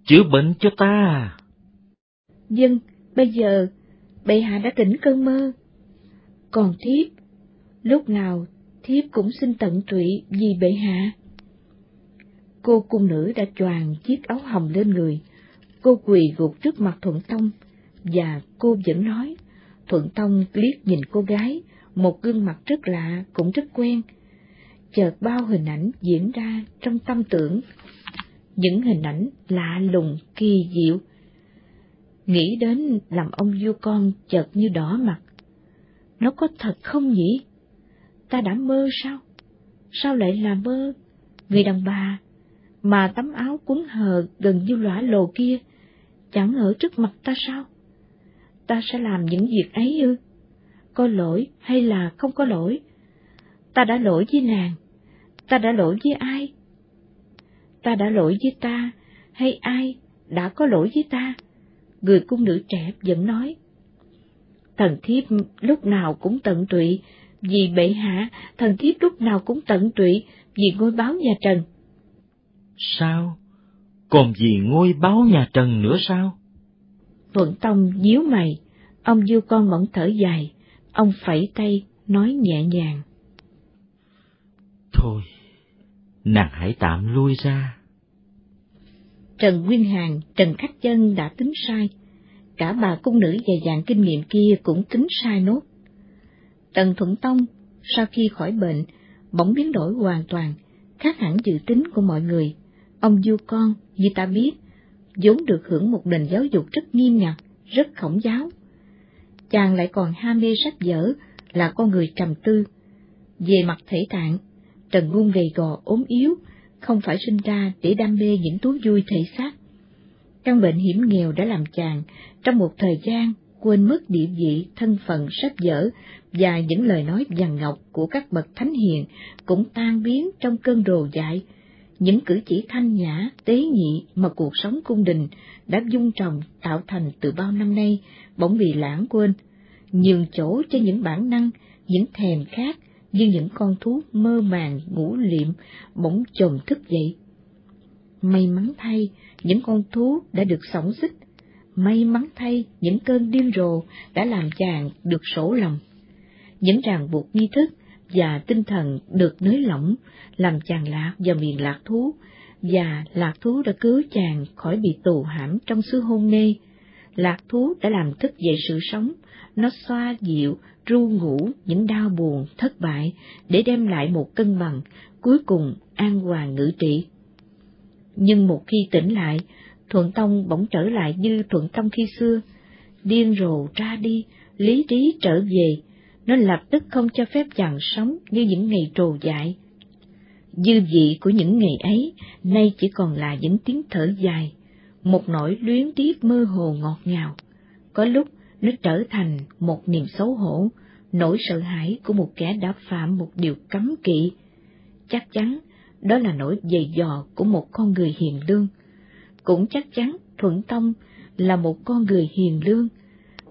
Chữa bệnh cho ta à? Dân, bây giờ, bệ hạ đã tỉnh cơn mơ. Còn thiếp, lúc nào thiếp cũng xin tận tụy vì bệ hạ. Cô cung nữ đã choàng chiếc áo hồng lên người, cô quỳ gục trước mặt Thuận Tông, và cô vẫn nói, Thuận Tông liếc nhìn cô gái, một gương mặt rất lạ cũng rất quen. Chợt bao hình ảnh diễn ra trong tâm tưởng, những hình ảnh lạ lùng kỳ diệu. Nghĩ đến làm ông vua con chợt như đỏ mặt. Nó có thật không nhỉ? Ta đã mơ sao? Sao lại là mơ? Người đàn bà, mà tấm áo cuốn hờ gần như lõa lồ kia, chẳng ở trước mặt ta sao? Ta sẽ làm những việc ấy ư? Có lỗi hay là không có lỗi? Ta đã lỗi với nàng, ta đã lỗi với ai? Ta đã lỗi với ta, hay ai đã có lỗi với ta? Người cung nữ trẻ vẫn nói. Thần thiếp lúc nào cũng tận tụy, vì bệ hạ, thần thiếp lúc nào cũng tận tụy, vì ngôi báo nhà Trần. Sao? Còn gì ngôi báo nhà Trần nữa sao? Thuận Tông nhíu mày, ông vua con mỏng thở dài, ông phẩy tay, nói nhẹ nhàng. Thôi, nàng hãy tạm lui ra. Trần Nguyên Hàn, Trần Khách Chân đã tính sai, cả bà cung nữ dày dạn kinh nghiệm kia cũng tính sai nốt. Tần Thuận Tông, sau khi khỏi bệnh, bỗng biến đổi hoàn toàn, khác hẳn dự tính của mọi người. Ông vua con, như ta biết, vốn được hưởng một nền giáo dục rất nghiêm ngặt, rất khổng giáo. Chàng lại còn ham mê sách vở, là con người trầm tư. Về mặt thể tạng, Trần Ngun gầy gò ốm yếu, không phải sinh ra để đam mê những thú vui thể xác. Căn bệnh hiểm nghèo đã làm chàng, trong một thời gian, quên mất địa vị, thân phận, sách vở và những lời nói vàng ngọc của các bậc thánh hiền cũng tan biến trong cơn đồ dại. Những cử chỉ thanh nhã, tế nhị mà cuộc sống cung đình đã dung trồng tạo thành từ bao năm nay bỗng bị lãng quên, nhường chỗ cho những bản năng, những thèm khát như những con thú mơ màng ngủ liệm bỗng chồm thức dậy. May mắn thay, những con thú đã được sổng xích. May mắn thay, những cơn điên rồ đã làm chàng được sổ lòng. Những ràng buộc nghi thức và tinh thần được nới lỏng, làm chàng lạc vào miền lạc thú, và lạc thú đã cứu chàng khỏi bị tù hãm trong xứ hôn mê. Lạc thú đã làm thức dậy sự sống, nó xoa dịu, ru ngủ những đau buồn, thất bại, để đem lại một cân bằng, cuối cùng an hoàng ngữ trị. Nhưng một khi tỉnh lại, Thuận Tông bỗng trở lại như Thuận Tông khi xưa, điên rồ ra đi, lý trí trở về, nó lập tức không cho phép chàng sống như những ngày trồ dại. Dư vị của những ngày ấy, nay chỉ còn là những tiếng thở dài, một nỗi luyến tiếc mơ hồ ngọt ngào. Có lúc nó trở thành một niềm xấu hổ, nỗi sợ hãi của một kẻ đã phạm một điều cấm kỵ. Chắc chắn đó là nỗi dày dò của một con người hiền lương. Cũng chắc chắn Thuận Tông là một con người hiền lương,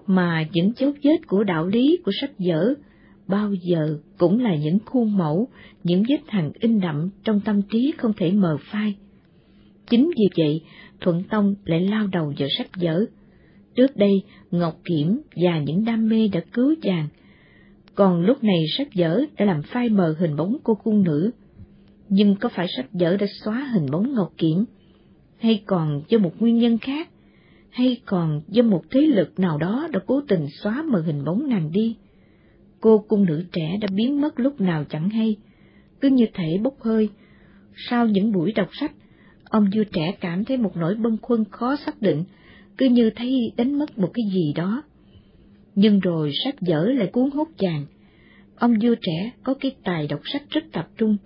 mà những dấu vết của đạo lý của sách vở bao giờ cũng là những khuôn mẫu, những vết hằn in đậm trong tâm trí không thể mờ phai. Chính vì vậy, Thuận Tông lại lao đầu vào sách vở. Trước đây, Ngọc Kiểm và những đam mê đã cứu chàng, Còn lúc này sách vở đã làm phai mờ hình bóng cô cung nữ. Nhưng có phải sách vở đã xóa hình bóng Ngọc kiểm, Hay còn do một nguyên nhân khác? Hay còn do một thế lực nào đó đã cố tình xóa mờ hình bóng nàng đi? Cô cung nữ trẻ đã biến mất lúc nào chẳng hay, cứ như thể bốc hơi. Sau những buổi đọc sách, ông vua trẻ cảm thấy một nỗi bâng khuâng khó xác định, cứ như thấy đánh mất một cái gì đó. Nhưng rồi sách vở lại cuốn hút chàng. Ông vua trẻ có cái tài đọc sách rất tập trung.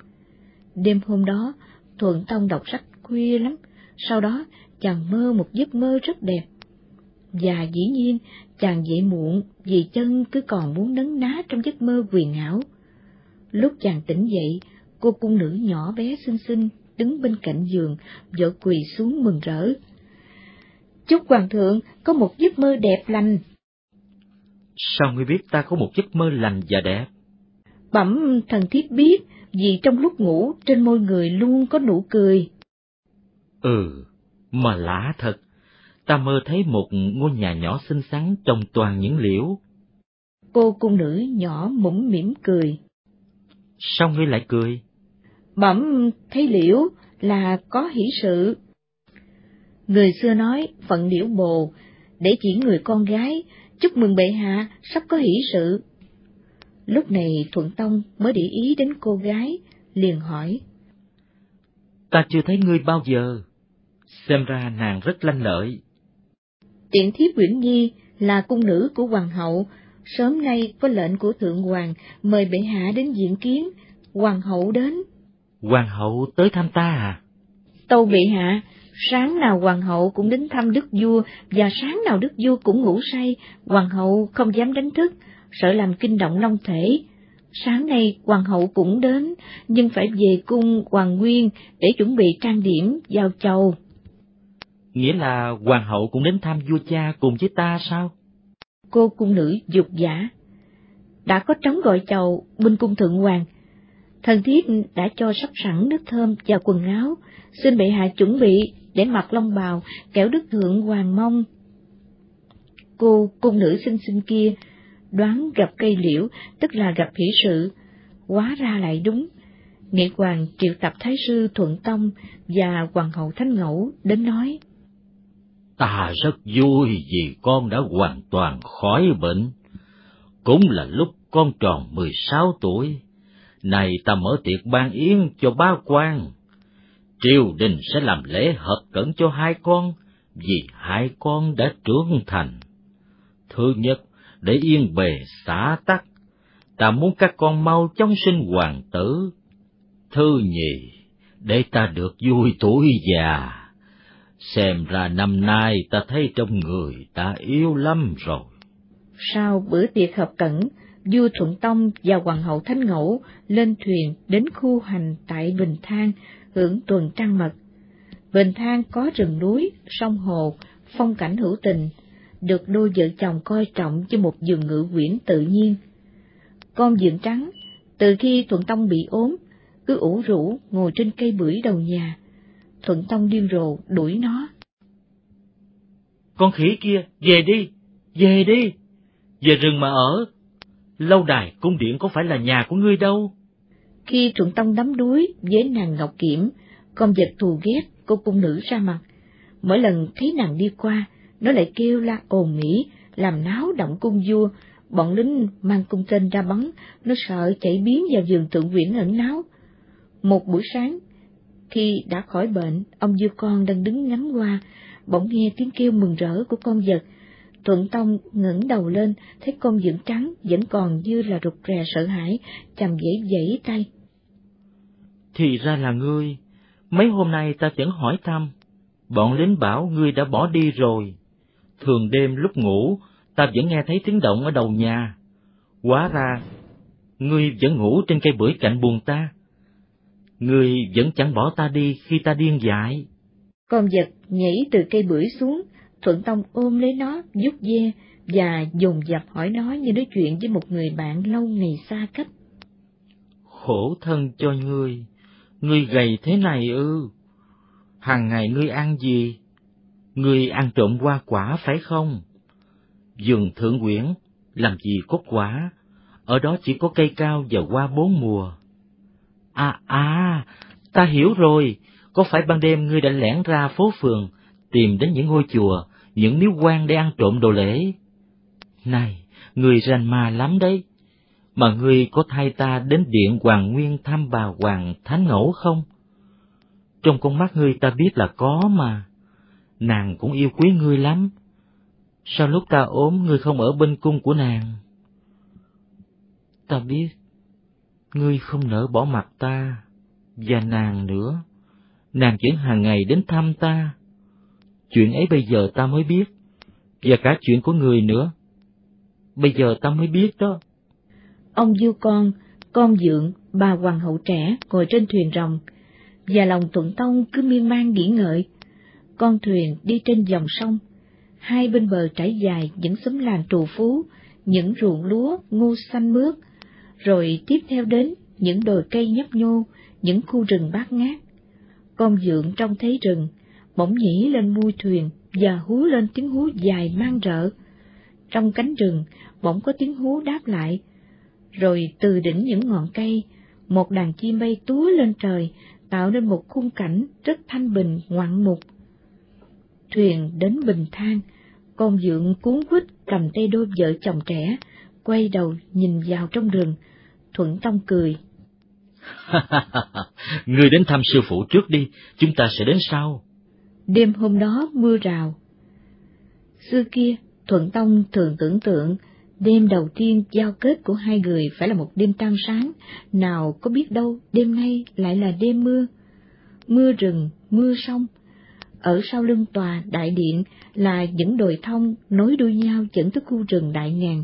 Đêm hôm đó, Thuận Tông đọc sách khuya lắm, sau đó chàng mơ một giấc mơ rất đẹp. Và dĩ nhiên, chàng dậy muộn vì chân cứ còn muốn nấn ná trong giấc mơ quyền ảo. Lúc chàng tỉnh dậy, cô cung nữ nhỏ bé xinh xinh đứng bên cạnh giường, vợ quỳ xuống mừng rỡ. Chúc hoàng thượng có một giấc mơ đẹp lành. Sao ngươi biết ta có một giấc mơ lành và đẹp? Bẩm thần thiếp biết, vì trong lúc ngủ trên môi người luôn có nụ cười. Ừ, mà lạ thật, ta mơ thấy một ngôi nhà nhỏ xinh xắn trồng toàn những liễu. Cô cung nữ nhỏ mũm mỉm cười. Sao ngươi lại cười? Bẩm thấy liễu là có hỷ sự. Người xưa nói phận liễu bồ, để chỉ người con gái, chúc mừng bệ hạ sắp có hỷ sự. Lúc này Thuận Tông mới để ý đến cô gái, liền hỏi. Ta chưa thấy ngươi bao giờ, xem ra nàng rất lanh lợi. Tiện thiếp Nguyễn Nhi là cung nữ của hoàng hậu, sớm nay có lệnh của thượng hoàng mời bệ hạ đến diện kiến, hoàng hậu đến. Hoàng hậu tới thăm ta à? Tâu bệ hạ, sáng nào hoàng hậu cũng đến thăm đức vua, và sáng nào đức vua cũng ngủ say, hoàng hậu không dám đánh thức, sợ làm kinh động long thể. Sáng nay hoàng hậu cũng đến, nhưng phải về cung hoàng nguyên để chuẩn bị trang điểm vào chầu. Nghĩa là hoàng hậu cũng đến thăm vua cha cùng với ta sao? Cô cung nữ dục giả. Đã có trống gọi chầu binh cung thượng hoàng. Thần thiếp đã cho sắp sẵn nước thơm và quần áo, xin bệ hạ chuẩn bị để mặc long bào kẻo đức thượng hoàng mong. Cô cung nữ xinh xinh kia đoán gặp cây liễu tức là gặp hỷ sự, quá ra lại đúng. Nghệ hoàng triệu tập thái sư Thuận Tông và hoàng hậu Thánh Ngẫu đến nói. Ta rất vui vì con đã hoàn toàn khỏi bệnh. Cũng là lúc con tròn mười sáu tuổi. Này ta mở tiệc ban yến cho ba quan. Triều đình sẽ làm lễ hợp cẩn cho hai con, vì hai con đã trưởng thành. Thứ nhất, để yên bề xã tắc, ta muốn các con mau chóng sinh hoàng tử. Thứ nhì, để ta được vui tuổi già. Xem ra năm nay ta thấy trong người ta yếu lắm rồi. Sau bữa tiệc hợp cẩn, vua Thuận Tông và Hoàng hậu Thánh Ngẫu lên thuyền đến khu hành tại Bình Thang, hưởng tuần trăng mật. Bình Thang có rừng núi, sông hồ, phong cảnh hữu tình, được đôi vợ chồng coi trọng như một vườn ngự quyển tự nhiên. Con dượng trắng, từ khi Thuận Tông bị ốm, cứ ủ rũ ngồi trên cây bưởi đầu nhà. Thuận Tông điên rồ đuổi nó. Con khỉ kia, về đi, về đi, về rừng mà ở. Lâu đài cung điện có phải là nhà của ngươi đâu. Khi Thuận Tông đắm đuối với nàng Ngọc Kiểm, con vật thù ghét cô cung nữ ra mặt. Mỗi lần thấy nàng đi qua, nó lại kêu la ồn ỉ, làm náo động cung vua, bọn lính mang cung tên ra bắn, nó sợ chạy biến vào giường thượng quyển ẩn náu. Một buổi sáng, khi đã khỏi bệnh, ông vua con đang đứng ngắm qua, bỗng nghe tiếng kêu mừng rỡ của con vật. Thuận Tông ngẩng đầu lên, thấy con dưỡng trắng vẫn còn như là rụt rè sợ hãi, chầm dãy dãy tay. Thì ra là ngươi, mấy hôm nay ta vẫn hỏi thăm, bọn lính bảo ngươi đã bỏ đi rồi thường đêm lúc ngủ, ta vẫn nghe thấy tiếng động ở đầu nhà. Quá ra, ngươi vẫn ngủ trên cây bưởi cạnh buồng ta. Ngươi vẫn chẳng bỏ ta đi khi ta điên dại. Con vật nhảy từ cây bưởi xuống, Thuận Tông ôm lấy nó, giúp ve, và dùng dập hỏi nó như nói chuyện với một người bạn lâu ngày xa cách. Khổ thân cho ngươi, ngươi gầy thế này ư? Hàng ngày ngươi ăn gì? Ngươi ăn trộm hoa quả phải không? Dường thượng quyển, làm gì có quả, ở đó chỉ có cây cao và hoa bốn mùa. À à, ta hiểu rồi, có phải ban đêm ngươi đã lẻn ra phố phường, tìm đến những ngôi chùa, những miếu quan để ăn trộm đồ lễ? Này, ngươi rành ma lắm đấy, mà ngươi có thay ta đến điện Hoàng Nguyên thăm bà Hoàng Thánh Ngẫu không? Trong con mắt ngươi ta biết là có mà, nàng cũng yêu quý ngươi lắm. Sao lúc ta ốm ngươi không ở bên cung của nàng? Ta biết, ngươi không nỡ bỏ mặt ta, và nàng nữa. Nàng vẫn hàng ngày đến thăm ta. Chuyện ấy bây giờ ta mới biết, và cả chuyện của người nữa. Bây giờ ta mới biết đó. Ông du con, con dượng, bà hoàng hậu trẻ ngồi trên thuyền rồng, và lòng thuận tông cứ miên man nghĩ ngợi. Con thuyền đi trên dòng sông, hai bên bờ trải dài những xóm làng trù phú, những ruộng lúa, ngô xanh mướt, rồi tiếp theo đến những đồi cây nhấp nhô, những khu rừng bát ngát. Con dượng trong thấy rừng, bỗng nhảy lên mui thuyền và hú lên tiếng hú dài mang rợ. Trong cánh rừng, bỗng có tiếng hú đáp lại, rồi từ đỉnh những ngọn cây, một đàn chim bay túa lên trời, tạo nên một khung cảnh rất thanh bình ngoạn mục. Thuyền đến bình thang, con dượng cuốn quýt cầm tay đôi vợ chồng trẻ, quay đầu nhìn vào trong rừng, Thuận Tông cười. Người đến thăm sư phụ trước đi, chúng ta sẽ đến sau. Đêm hôm đó mưa rào. Xưa kia, Thuận Tông thường tưởng tượng đêm đầu tiên giao kết của hai người phải là một đêm trăng sáng, nào có biết đâu đêm nay lại là đêm mưa. Mưa rừng, mưa sông. Ở sau lưng tòa đại điện là những đồi thông nối đuôi nhau dẫn tới khu rừng đại ngàn.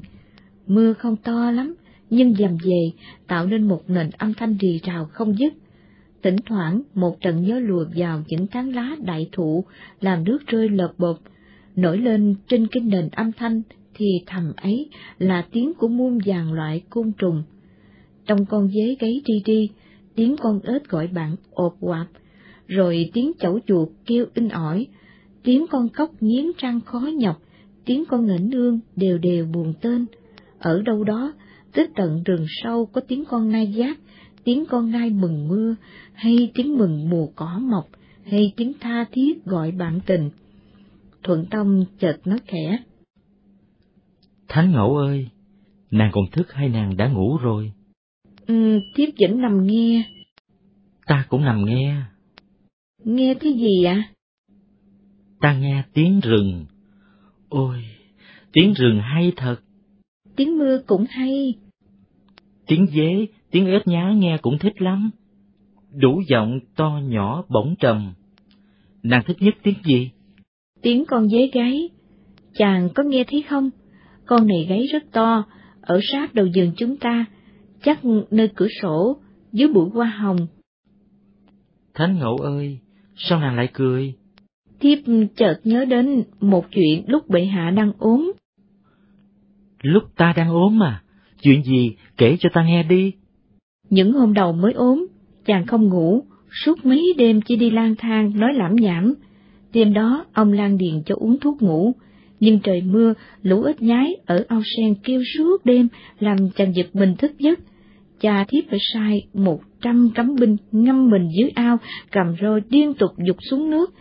Mưa không to lắm, nhưng dầm về tạo nên một nền âm thanh rì rào không dứt. Tỉnh thoảng một trận gió lùa vào những tán lá đại thụ, làm nước rơi lợp bột, nổi lên trên cái nền âm thanh thì thầm ấy là tiếng của muôn vàng loại côn trùng. Trong con dế gáy ri ri, tiếng con ếch gọi bạn ộp quạp, rồi tiếng chẩu chuột kêu in ỏi, tiếng con cóc nghiến răng khó nhọc, tiếng con ngẩn nương đều đều buồn tên. Ở đâu đó, tới tận rừng sâu có tiếng con nai giác, tiếng con nai mừng mưa, hay tiếng mừng mùa cỏ mọc, hay tiếng tha thiết gọi bạn tình. Thuận Tông chợt nói khẽ. Thánh Ngẫu ơi, nàng còn thức hay nàng đã ngủ rồi? Ừ, thiếp vẫn nằm nghe. Ta cũng nằm nghe. Nghe cái gì ạ? À? Ta nghe tiếng rừng. Ôi, tiếng rừng hay thật tiếng mưa cũng hay. Tiếng dế, tiếng ếch nhá nghe cũng thích lắm. Đủ giọng to nhỏ bỗng trầm. Nàng thích nhất tiếng gì? Tiếng con dế gáy. Chàng có nghe thấy không? Con này gáy rất to, ở sát đầu giường chúng ta, chắc nơi cửa sổ, dưới bụi hoa hồng. Thánh ngẫu ơi, sao nàng lại cười? Thiếp chợt nhớ đến một chuyện lúc bệ hạ đang ốm, Lúc ta đang ốm mà, chuyện gì kể cho ta nghe đi. Những hôm đầu mới ốm, chàng không ngủ, suốt mấy đêm chỉ đi lang thang nói lảm nhảm. Đêm đó ông lang điền cho uống thuốc ngủ, nhưng trời mưa, lũ ếch nhái ở ao sen kêu suốt đêm làm chàng giật mình thức giấc. Cha thiếp phải sai một trăm cấm binh ngâm mình dưới ao, cầm roi liên tục dục xuống nước,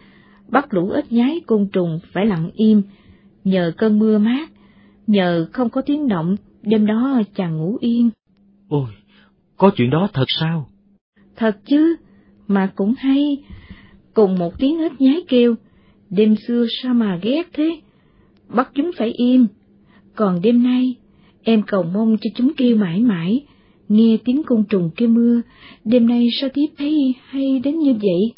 bắt lũ ếch nhái côn trùng phải lặng im. Nhờ cơn mưa mát, nhờ không có tiếng động, đêm đó chàng ngủ yên. Ôi, có chuyện đó thật sao? Thật chứ, mà cũng hay. Cùng một tiếng ếch nhái kêu, đêm xưa sao mà ghét thế, bắt chúng phải im. Còn đêm nay, em cầu mong cho chúng kêu mãi mãi, nghe tiếng côn trùng kêu mưa, đêm nay sao tiếp thấy hay đến như vậy?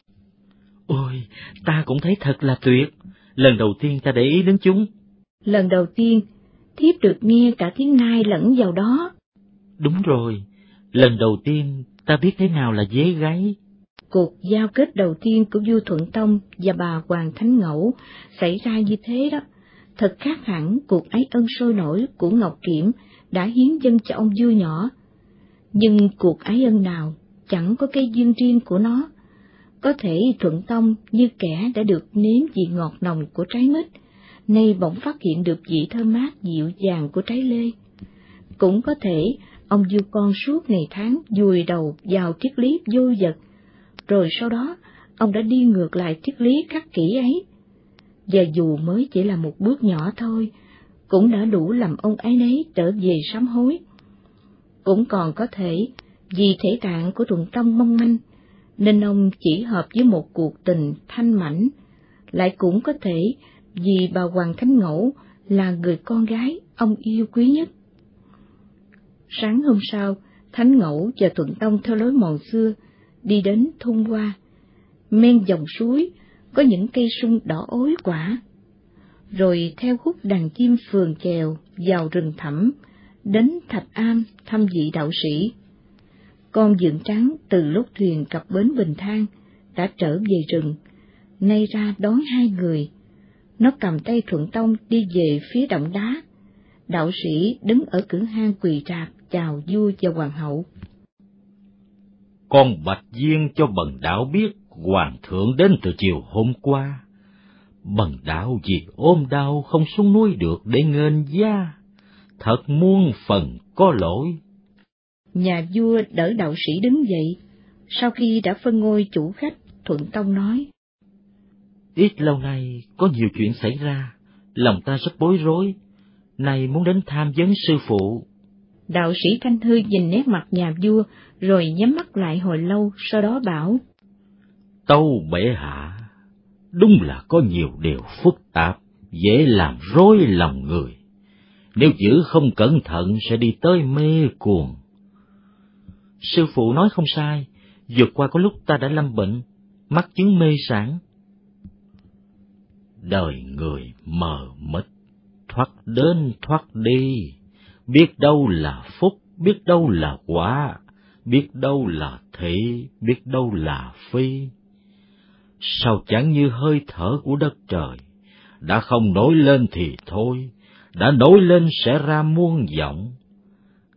Ôi, ta cũng thấy thật là tuyệt, lần đầu tiên ta để ý đến chúng. Lần đầu tiên, thiếp được nghe cả tiếng nai lẫn vào đó. Đúng rồi, lần đầu tiên ta biết thế nào là dế gáy. Cuộc giao kết đầu tiên của vua Thuận Tông và bà Hoàng Thánh Ngẫu xảy ra như thế đó. Thật khác hẳn cuộc ái ân sôi nổi của Ngọc Kiểm đã hiến dân cho ông vua nhỏ. Nhưng cuộc ái ân nào chẳng có cây duyên riêng của nó. Có thể Thuận Tông như kẻ đã được nếm vị ngọt nồng của trái mít, nay bỗng phát hiện được vị thơm mát dịu dàng của trái lê. Cũng có thể Ông du con suốt ngày tháng vùi đầu vào triết lý vô vật, rồi sau đó ông đã đi ngược lại triết lý khắc kỷ ấy. Và dù mới chỉ là một bước nhỏ thôi, cũng đã đủ làm ông ấy nấy trở về sám hối. Cũng còn có thể, vì thể trạng của Thuận Tông mong manh, nên ông chỉ hợp với một cuộc tình thanh mảnh, lại cũng có thể vì bà Hoàng Khánh Ngẫu là người con gái ông yêu quý nhất. Sáng hôm sau, Thánh Ngẫu và Thuận Tông theo lối mòn xưa, đi đến thôn qua Men dòng suối, có những cây sung đỏ ối quả. Rồi theo khúc đàn chim phường chèo vào rừng thẳm, đến Thạch Am thăm vị đạo sĩ. Con dượng trắng từ lúc thuyền cập bến Bình Thang đã trở về rừng, nay ra đón hai người. Nó cầm tay Thuận Tông đi về phía động đá. Đạo sĩ đứng ở cửa hang quỳ rạp chào vua và hoàng hậu. Con Bạch Viên cho bần đạo biết hoàng thượng đến từ chiều hôm qua. Bần đạo vì ôm đau không xuống núi được để ngên gia, thật muôn phần có lỗi. Nhà vua đỡ đạo sĩ đứng dậy, sau khi đã phân ngôi chủ khách, Thuận Tông nói. Ít lâu nay có nhiều chuyện xảy ra, lòng ta rất bối rối, nay muốn đến tham vấn sư phụ. Đạo sĩ Thanh Hư nhìn nét mặt nhà vua, rồi nhắm mắt lại hồi lâu, sau đó bảo. Tâu bệ hạ, đúng là có nhiều điều phức tạp, dễ làm rối lòng người. Nếu giữ không cẩn thận sẽ đi tới mê cuồng. Sư phụ nói không sai, vượt qua có lúc ta đã lâm bệnh, mắc chứng mê sản. Đời người mờ mịt, thoát đến thoát đi, biết đâu là phúc, biết đâu là quả, biết đâu là thị, biết đâu là phi. Sao chẳng như hơi thở của đất trời, đã không nổi lên thì thôi, đã nổi lên sẽ ra muôn giọng.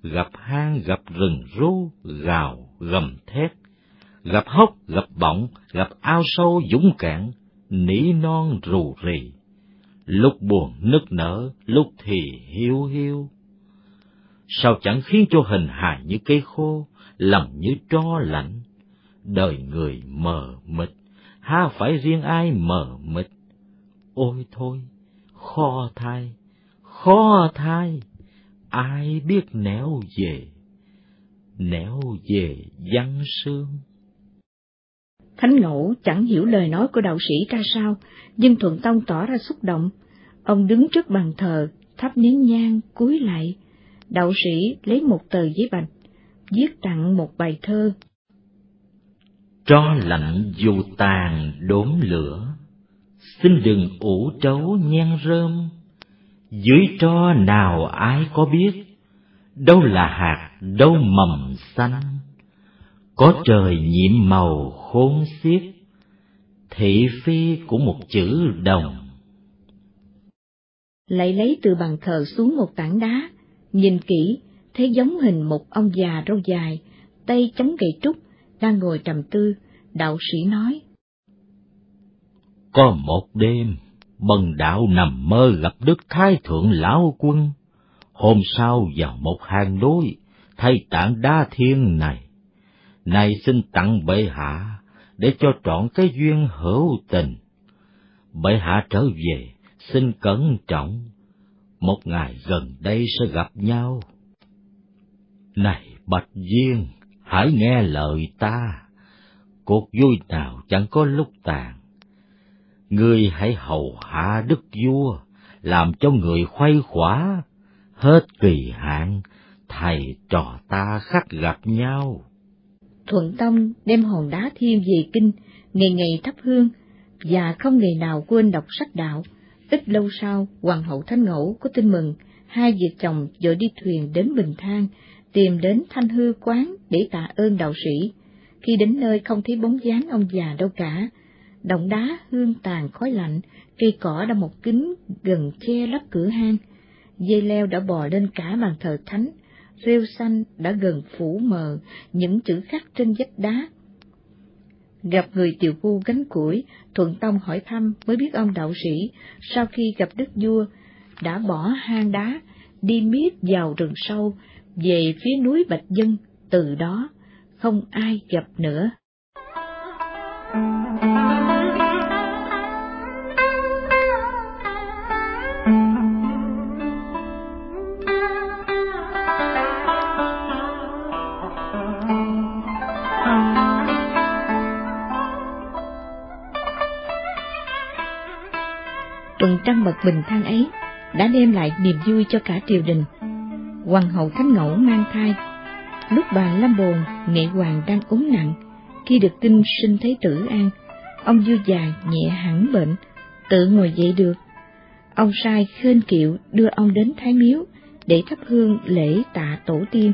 Gặp hang gặp rừng rú, gào, gầm thét, gặp hốc, gặp bọng, gặp ao sâu dũng cạn, nỉ non rù rì. Lúc buồn nức nở, lúc thì hiu hiu. Sao chẳng khiến cho hình hài như cây khô, lòng như tro lạnh, đời người mờ mịt, ha phải riêng ai mờ mịt. Ôi thôi, khó thai, khó thai, ai biết nẻo về, nẻo về văn sương. Thánh Ngẫu chẳng hiểu lời nói của đạo sĩ ra sao, nhưng Thuận Tông tỏ ra xúc động. Ông đứng trước bàn thờ, thắp nén nhang, cúi lại. Đạo sĩ lấy một tờ giấy bạch, viết tặng một bài thơ. Tro lạnh dù tàn đốm lửa, xin đừng ủ trấu nhan rơm. Dưới tro nào ai có biết, đâu là hạt, đâu mầm xanh. Có trời nhiệm màu khôn xiết, thị phi của một chữ đồng. Lại lấy từ bàn thờ xuống một tảng đá, nhìn kỹ, thấy giống hình một ông già râu dài, tay chống gậy trúc, đang ngồi trầm tư, đạo sĩ nói. Có một đêm, bần đạo nằm mơ gặp Đức Thái Thượng Lão Quân. Hôm sau vào một hang núi, thay tảng đá thiên này. Này xin tặng bệ hạ, để cho trọn cái duyên hữu tình. Bệ hạ trở về, xin cẩn trọng, một ngày gần đây sẽ gặp nhau. Này Bạch Duyên, hãy nghe lời ta, cuộc vui nào chẳng có lúc tàn. Ngươi hãy hầu hạ đức vua, làm cho người khuây khỏa, hết kỳ hạn, thầy trò ta khắc gặp nhau. Thuận Tông đem hòn đá thiêm về kinh, ngày ngày thắp hương, và không ngày nào quên đọc sách đạo. Ít lâu sau, Hoàng hậu Thánh Ngẫu có tin mừng, hai vợ chồng vợ đi thuyền đến Bình Thang, tìm đến Thanh Hư Quán để tạ ơn đạo sĩ. Khi đến nơi không thấy bóng dáng ông già đâu cả, động đá hương tàn khói lạnh, cây cỏ đã một kính gần che lấp cửa hang, dây leo đã bò lên cả bàn thờ thánh, rêu xanh đã gần phủ mờ những chữ khắc trên vách đá. Gặp người tiểu phu gánh củi, Thuận Tông hỏi thăm mới biết ông đạo sĩ, sau khi gặp đức vua, đã bỏ hang đá, đi miết vào rừng sâu, về phía núi Bạch Dân, từ đó không ai gặp nữa. Tuần trăng mật bình thang ấy đã đem lại niềm vui cho cả triều đình. Hoàng hậu Thánh Ngẫu mang thai. Lúc bà Lâm Bồn, nghệ hoàng đang ốm nặng, khi được tin sinh thấy tử an, ông vua già nhẹ hẳn bệnh, tự ngồi dậy được. Ông sai khên kiệu đưa ông đến Thái Miếu để thắp hương lễ tạ tổ tiên.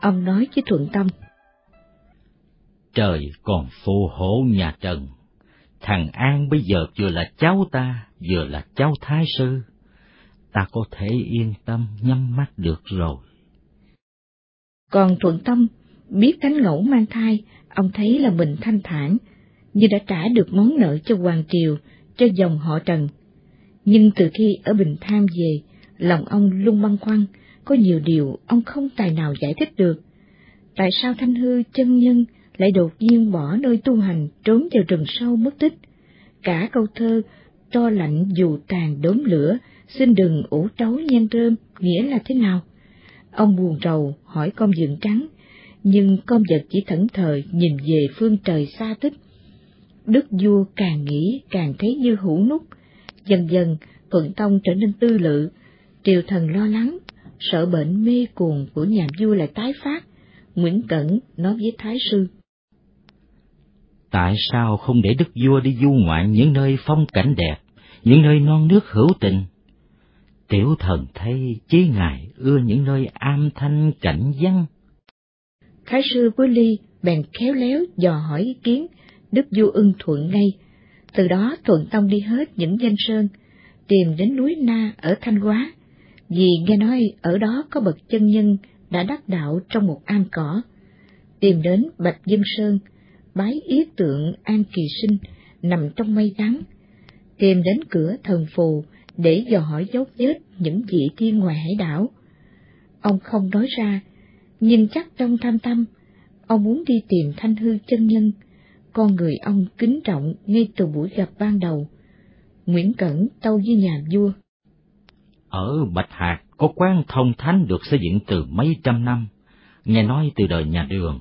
Ông nói với Thuận Tâm. Trời còn phù hộ nhà Trần, thằng An bây giờ vừa là cháu ta, vừa là cháu thái sư ta có thể yên tâm nhắm mắt được rồi. Còn Thuận Tâm biết Thánh Ngẫu mang thai, ông thấy là mình thanh thản, như đã trả được món nợ cho Hoàng Triều, cho dòng họ Trần. Nhưng từ khi ở Bình Tham về, lòng ông luôn băn khoăn, có nhiều điều ông không tài nào giải thích được. Tại sao Thanh Hư chân nhân lại đột nhiên bỏ nơi tu hành trốn vào rừng sâu mất tích? Cả câu thơ cho lạnh dù tàn đốm lửa xin đừng ủ trấu nhan rơm, nghĩa là thế nào? Ông buồn rầu hỏi con dựng trắng, nhưng con vật chỉ thẫn thờ nhìn về phương trời xa tích. Đức vua càng nghĩ càng thấy như hủ nút, dần dần thuận tông trở nên tư lự, triều thần lo lắng, sợ bệnh mê cuồng của nhà vua lại tái phát. Nguyễn Cẩn nói với Thái Sư. Tại sao không để đức vua đi du ngoạn những nơi phong cảnh đẹp, những nơi non nước hữu tình? Tiểu thần thấy chí ngài ưa những nơi am thanh cảnh văn. Khái sư với Ly bèn khéo léo dò hỏi ý kiến, Đức vua ưng thuận ngay. Từ đó thuận tông đi hết những danh sơn, tìm đến núi Na ở Thanh Hóa, vì nghe nói ở đó có bậc chân nhân đã đắc đạo trong một am cỏ. Tìm đến Bạch dương Sơn, bái yết tượng An Kỳ Sinh nằm trong mây trắng. Tìm đến cửa thần phù để dò hỏi dấu vết những vị thiên ngoài hải đảo. Ông không nói ra, nhưng chắc trong tham tâm, ông muốn đi tìm thanh hư chân nhân, con người ông kính trọng ngay từ buổi gặp ban đầu. Nguyễn Cẩn tâu với nhà vua. Ở Bạch Hạc có quan thông thánh được xây dựng từ mấy trăm năm, nghe nói từ đời nhà đường.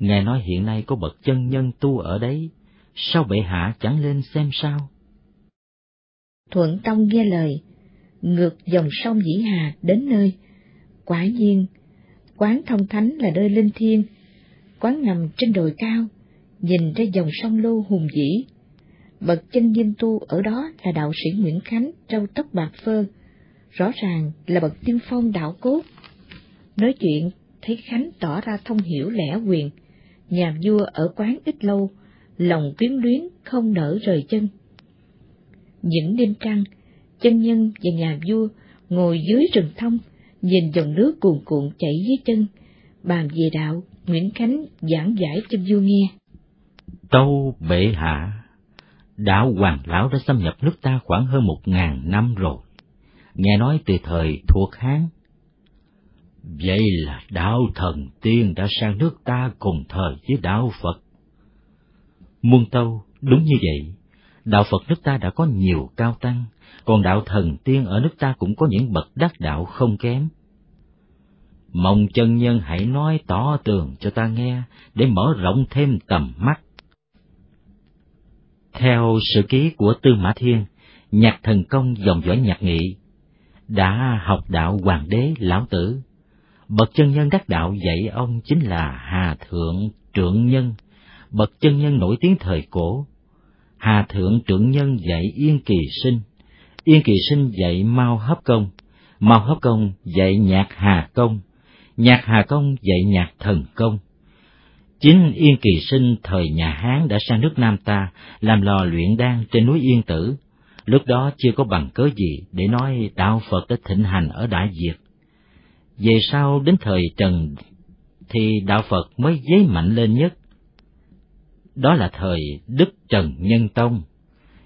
Nghe nói hiện nay có bậc chân nhân tu ở đấy, sao bệ hạ chẳng lên xem sao? Thuận Tông nghe lời, ngược dòng sông Dĩ Hà đến nơi. Quả nhiên, quán thông thánh là nơi linh thiêng, quán nằm trên đồi cao, nhìn ra dòng sông Lô hùng vĩ. Bậc chân nhân tu ở đó là đạo sĩ Nguyễn Khánh trâu tóc bạc phơ, rõ ràng là bậc tiên phong đạo cốt. Nói chuyện, thấy Khánh tỏ ra thông hiểu lẽ quyền, nhà vua ở quán ít lâu, lòng quyến luyến không nở rời chân. Những đêm trăng, chân nhân và nhà vua ngồi dưới rừng thông, nhìn dòng nước cuồn cuộn chảy dưới chân, bàn về đạo, Nguyễn Khánh giảng giải cho vua nghe. Tâu bệ hạ, đạo hoàng lão đã xâm nhập nước ta khoảng hơn một ngàn năm rồi, nghe nói từ thời thuộc Hán. Vậy là đạo thần tiên đã sang nước ta cùng thời với đạo Phật. Muôn tâu, đúng như vậy, đạo Phật nước ta đã có nhiều cao tăng, còn đạo thần tiên ở nước ta cũng có những bậc đắc đạo không kém. Mong chân nhân hãy nói tỏ tường cho ta nghe để mở rộng thêm tầm mắt. Theo sự ký của Tư Mã Thiên, nhạc thần công dòng dõi nhạc nghị, đã học đạo hoàng đế lão tử. Bậc chân nhân đắc đạo dạy ông chính là Hà Thượng Trượng Nhân, bậc chân nhân nổi tiếng thời cổ, Hà Thượng trưởng nhân dạy Yên Kỳ Sinh, Yên Kỳ Sinh dạy Mao Hấp Công, Mao Hấp Công dạy Nhạc Hà Công, Nhạc Hà Công dạy Nhạc Thần Công. Chính Yên Kỳ Sinh thời nhà Hán đã sang nước Nam ta làm lò luyện đan trên núi Yên Tử. Lúc đó chưa có bằng cớ gì để nói đạo Phật đã thịnh hành ở Đại Việt. Về sau đến thời Trần thì đạo Phật mới dấy mạnh lên nhất đó là thời Đức Trần Nhân Tông.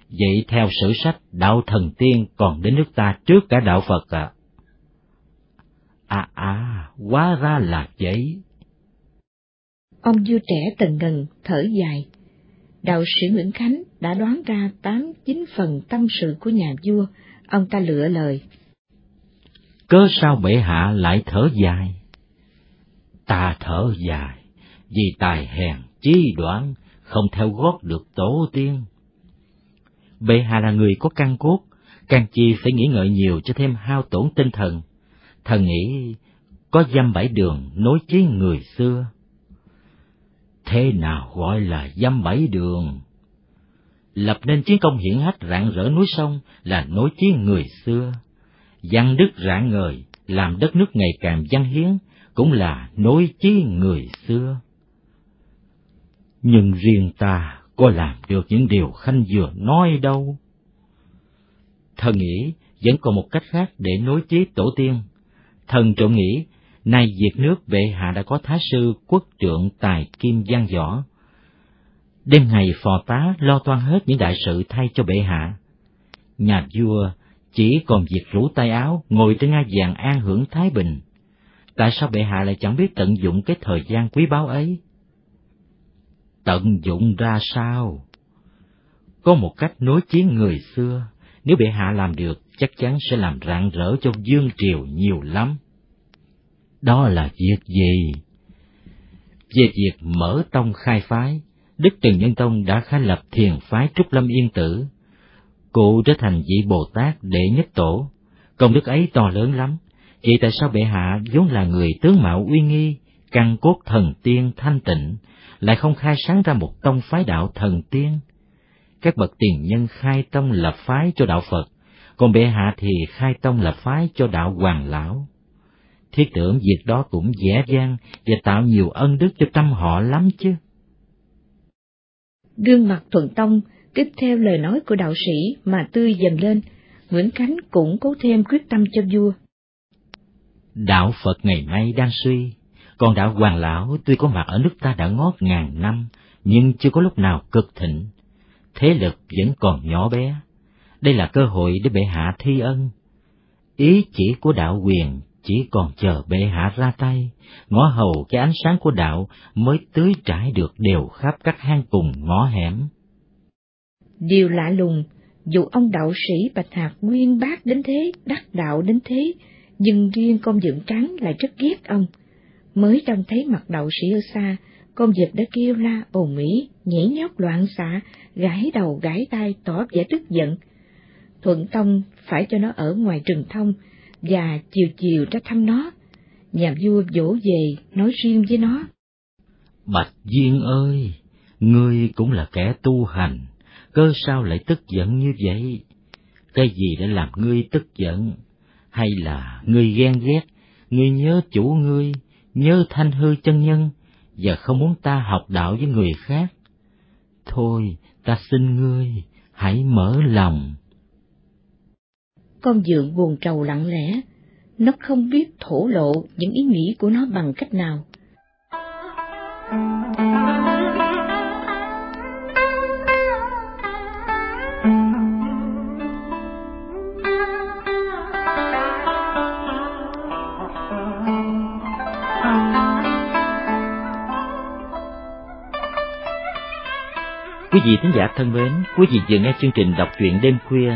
Vậy theo sử sách, đạo thần tiên còn đến nước ta trước cả đạo Phật ạ. À. À à, quá ra là vậy. Ông vua trẻ tần ngần, thở dài. Đạo sĩ Nguyễn Khánh đã đoán ra tám chín phần tâm sự của nhà vua, ông ta lựa lời. Cớ sao bệ hạ lại thở dài? Ta thở dài, vì tài hèn chi đoán, không theo gót được tổ tiên. Bệ hạ là người có căn cốt, càng chi phải nghĩ ngợi nhiều cho thêm hao tổn tinh thần. Thần nghĩ có dăm bảy đường nối chí người xưa. Thế nào gọi là dăm bảy đường? Lập nên chiến công hiển hách rạng rỡ núi sông là nối chí người xưa. Văn đức rạng ngời, làm đất nước ngày càng văn hiến, cũng là nối chí người xưa. Nhưng riêng ta có làm được những điều Khanh vừa nói đâu. Thần nghĩ vẫn còn một cách khác để nối chí tổ tiên. Thần trộn nghĩ, nay diệt nước bệ hạ đã có thái sư quốc trượng tài kim văn võ. Đêm ngày phò tá lo toan hết những đại sự thay cho bệ hạ. Nhà vua chỉ còn việc rủ tay áo ngồi trên ngai vàng an hưởng thái bình. Tại sao bệ hạ lại chẳng biết tận dụng cái thời gian quý báu ấy? Tận dụng ra sao? Có một cách nối chiến người xưa, nếu bệ hạ làm được, chắc chắn sẽ làm rạng rỡ cho dương triều nhiều lắm. Đó là việc gì? Về việc mở tông khai phái, Đức Trần Nhân Tông đã khai lập thiền phái Trúc Lâm Yên Tử. Cụ trở thành vị Bồ Tát đệ nhất tổ, công đức ấy to lớn lắm. Vậy tại sao bệ hạ vốn là người tướng mạo uy nghi, căn cốt thần tiên thanh tịnh, lại không khai sáng ra một tông phái đạo thần tiên? Các bậc tiền nhân khai tông lập phái cho đạo Phật, còn bệ hạ thì khai tông lập phái cho đạo Hoàng Lão. Thiết tưởng việc đó cũng dễ dàng và tạo nhiều ân đức cho trăm họ lắm chứ. Gương mặt Thuận Tông tiếp theo lời nói của đạo sĩ mà tươi dần lên, Nguyễn Khánh cũng cố thêm quyết tâm cho vua. Đạo Phật ngày nay đang suy, còn đạo Hoàng Lão tuy có mặt ở nước ta đã ngót ngàn năm, nhưng chưa có lúc nào cực thịnh. Thế lực vẫn còn nhỏ bé. Đây là cơ hội để bệ hạ thi ân. Ý chỉ của đạo quyền chỉ còn chờ bệ hạ ra tay, ngõ hầu cái ánh sáng của đạo mới tưới trải được đều khắp các hang cùng ngõ hẻm. Điều lạ lùng, dù ông đạo sĩ Bạch Hạc nguyên bác đến thế, đắc đạo đến thế, nhưng riêng con dưỡng trắng lại rất ghét ông. Mới trông thấy mặt đạo sĩ ở xa, con vịt đã kêu la ồn ĩ, nhảy nhót loạn xạ, gãi đầu gãi tay tỏ vẻ tức giận. Thuận Tông phải cho nó ở ngoài rừng thông, và chiều chiều ra thăm nó. Nhà vua dỗ về nói riêng với nó. Bạch Duyên ơi, ngươi cũng là kẻ tu hành, cơ sao lại tức giận như vậy? Cái gì đã làm ngươi tức giận? Hay là ngươi ghen ghét, ngươi nhớ chủ ngươi, nhớ thanh hư chân nhân, và không muốn ta học đạo với người khác? Thôi, ta xin ngươi, hãy mở lòng con dượng buồn trầu lặng lẽ, nó không biết thổ lộ những ý nghĩ của nó bằng cách nào. Quý vị thính giả thân mến, quý vị vừa nghe chương trình đọc truyện đêm khuya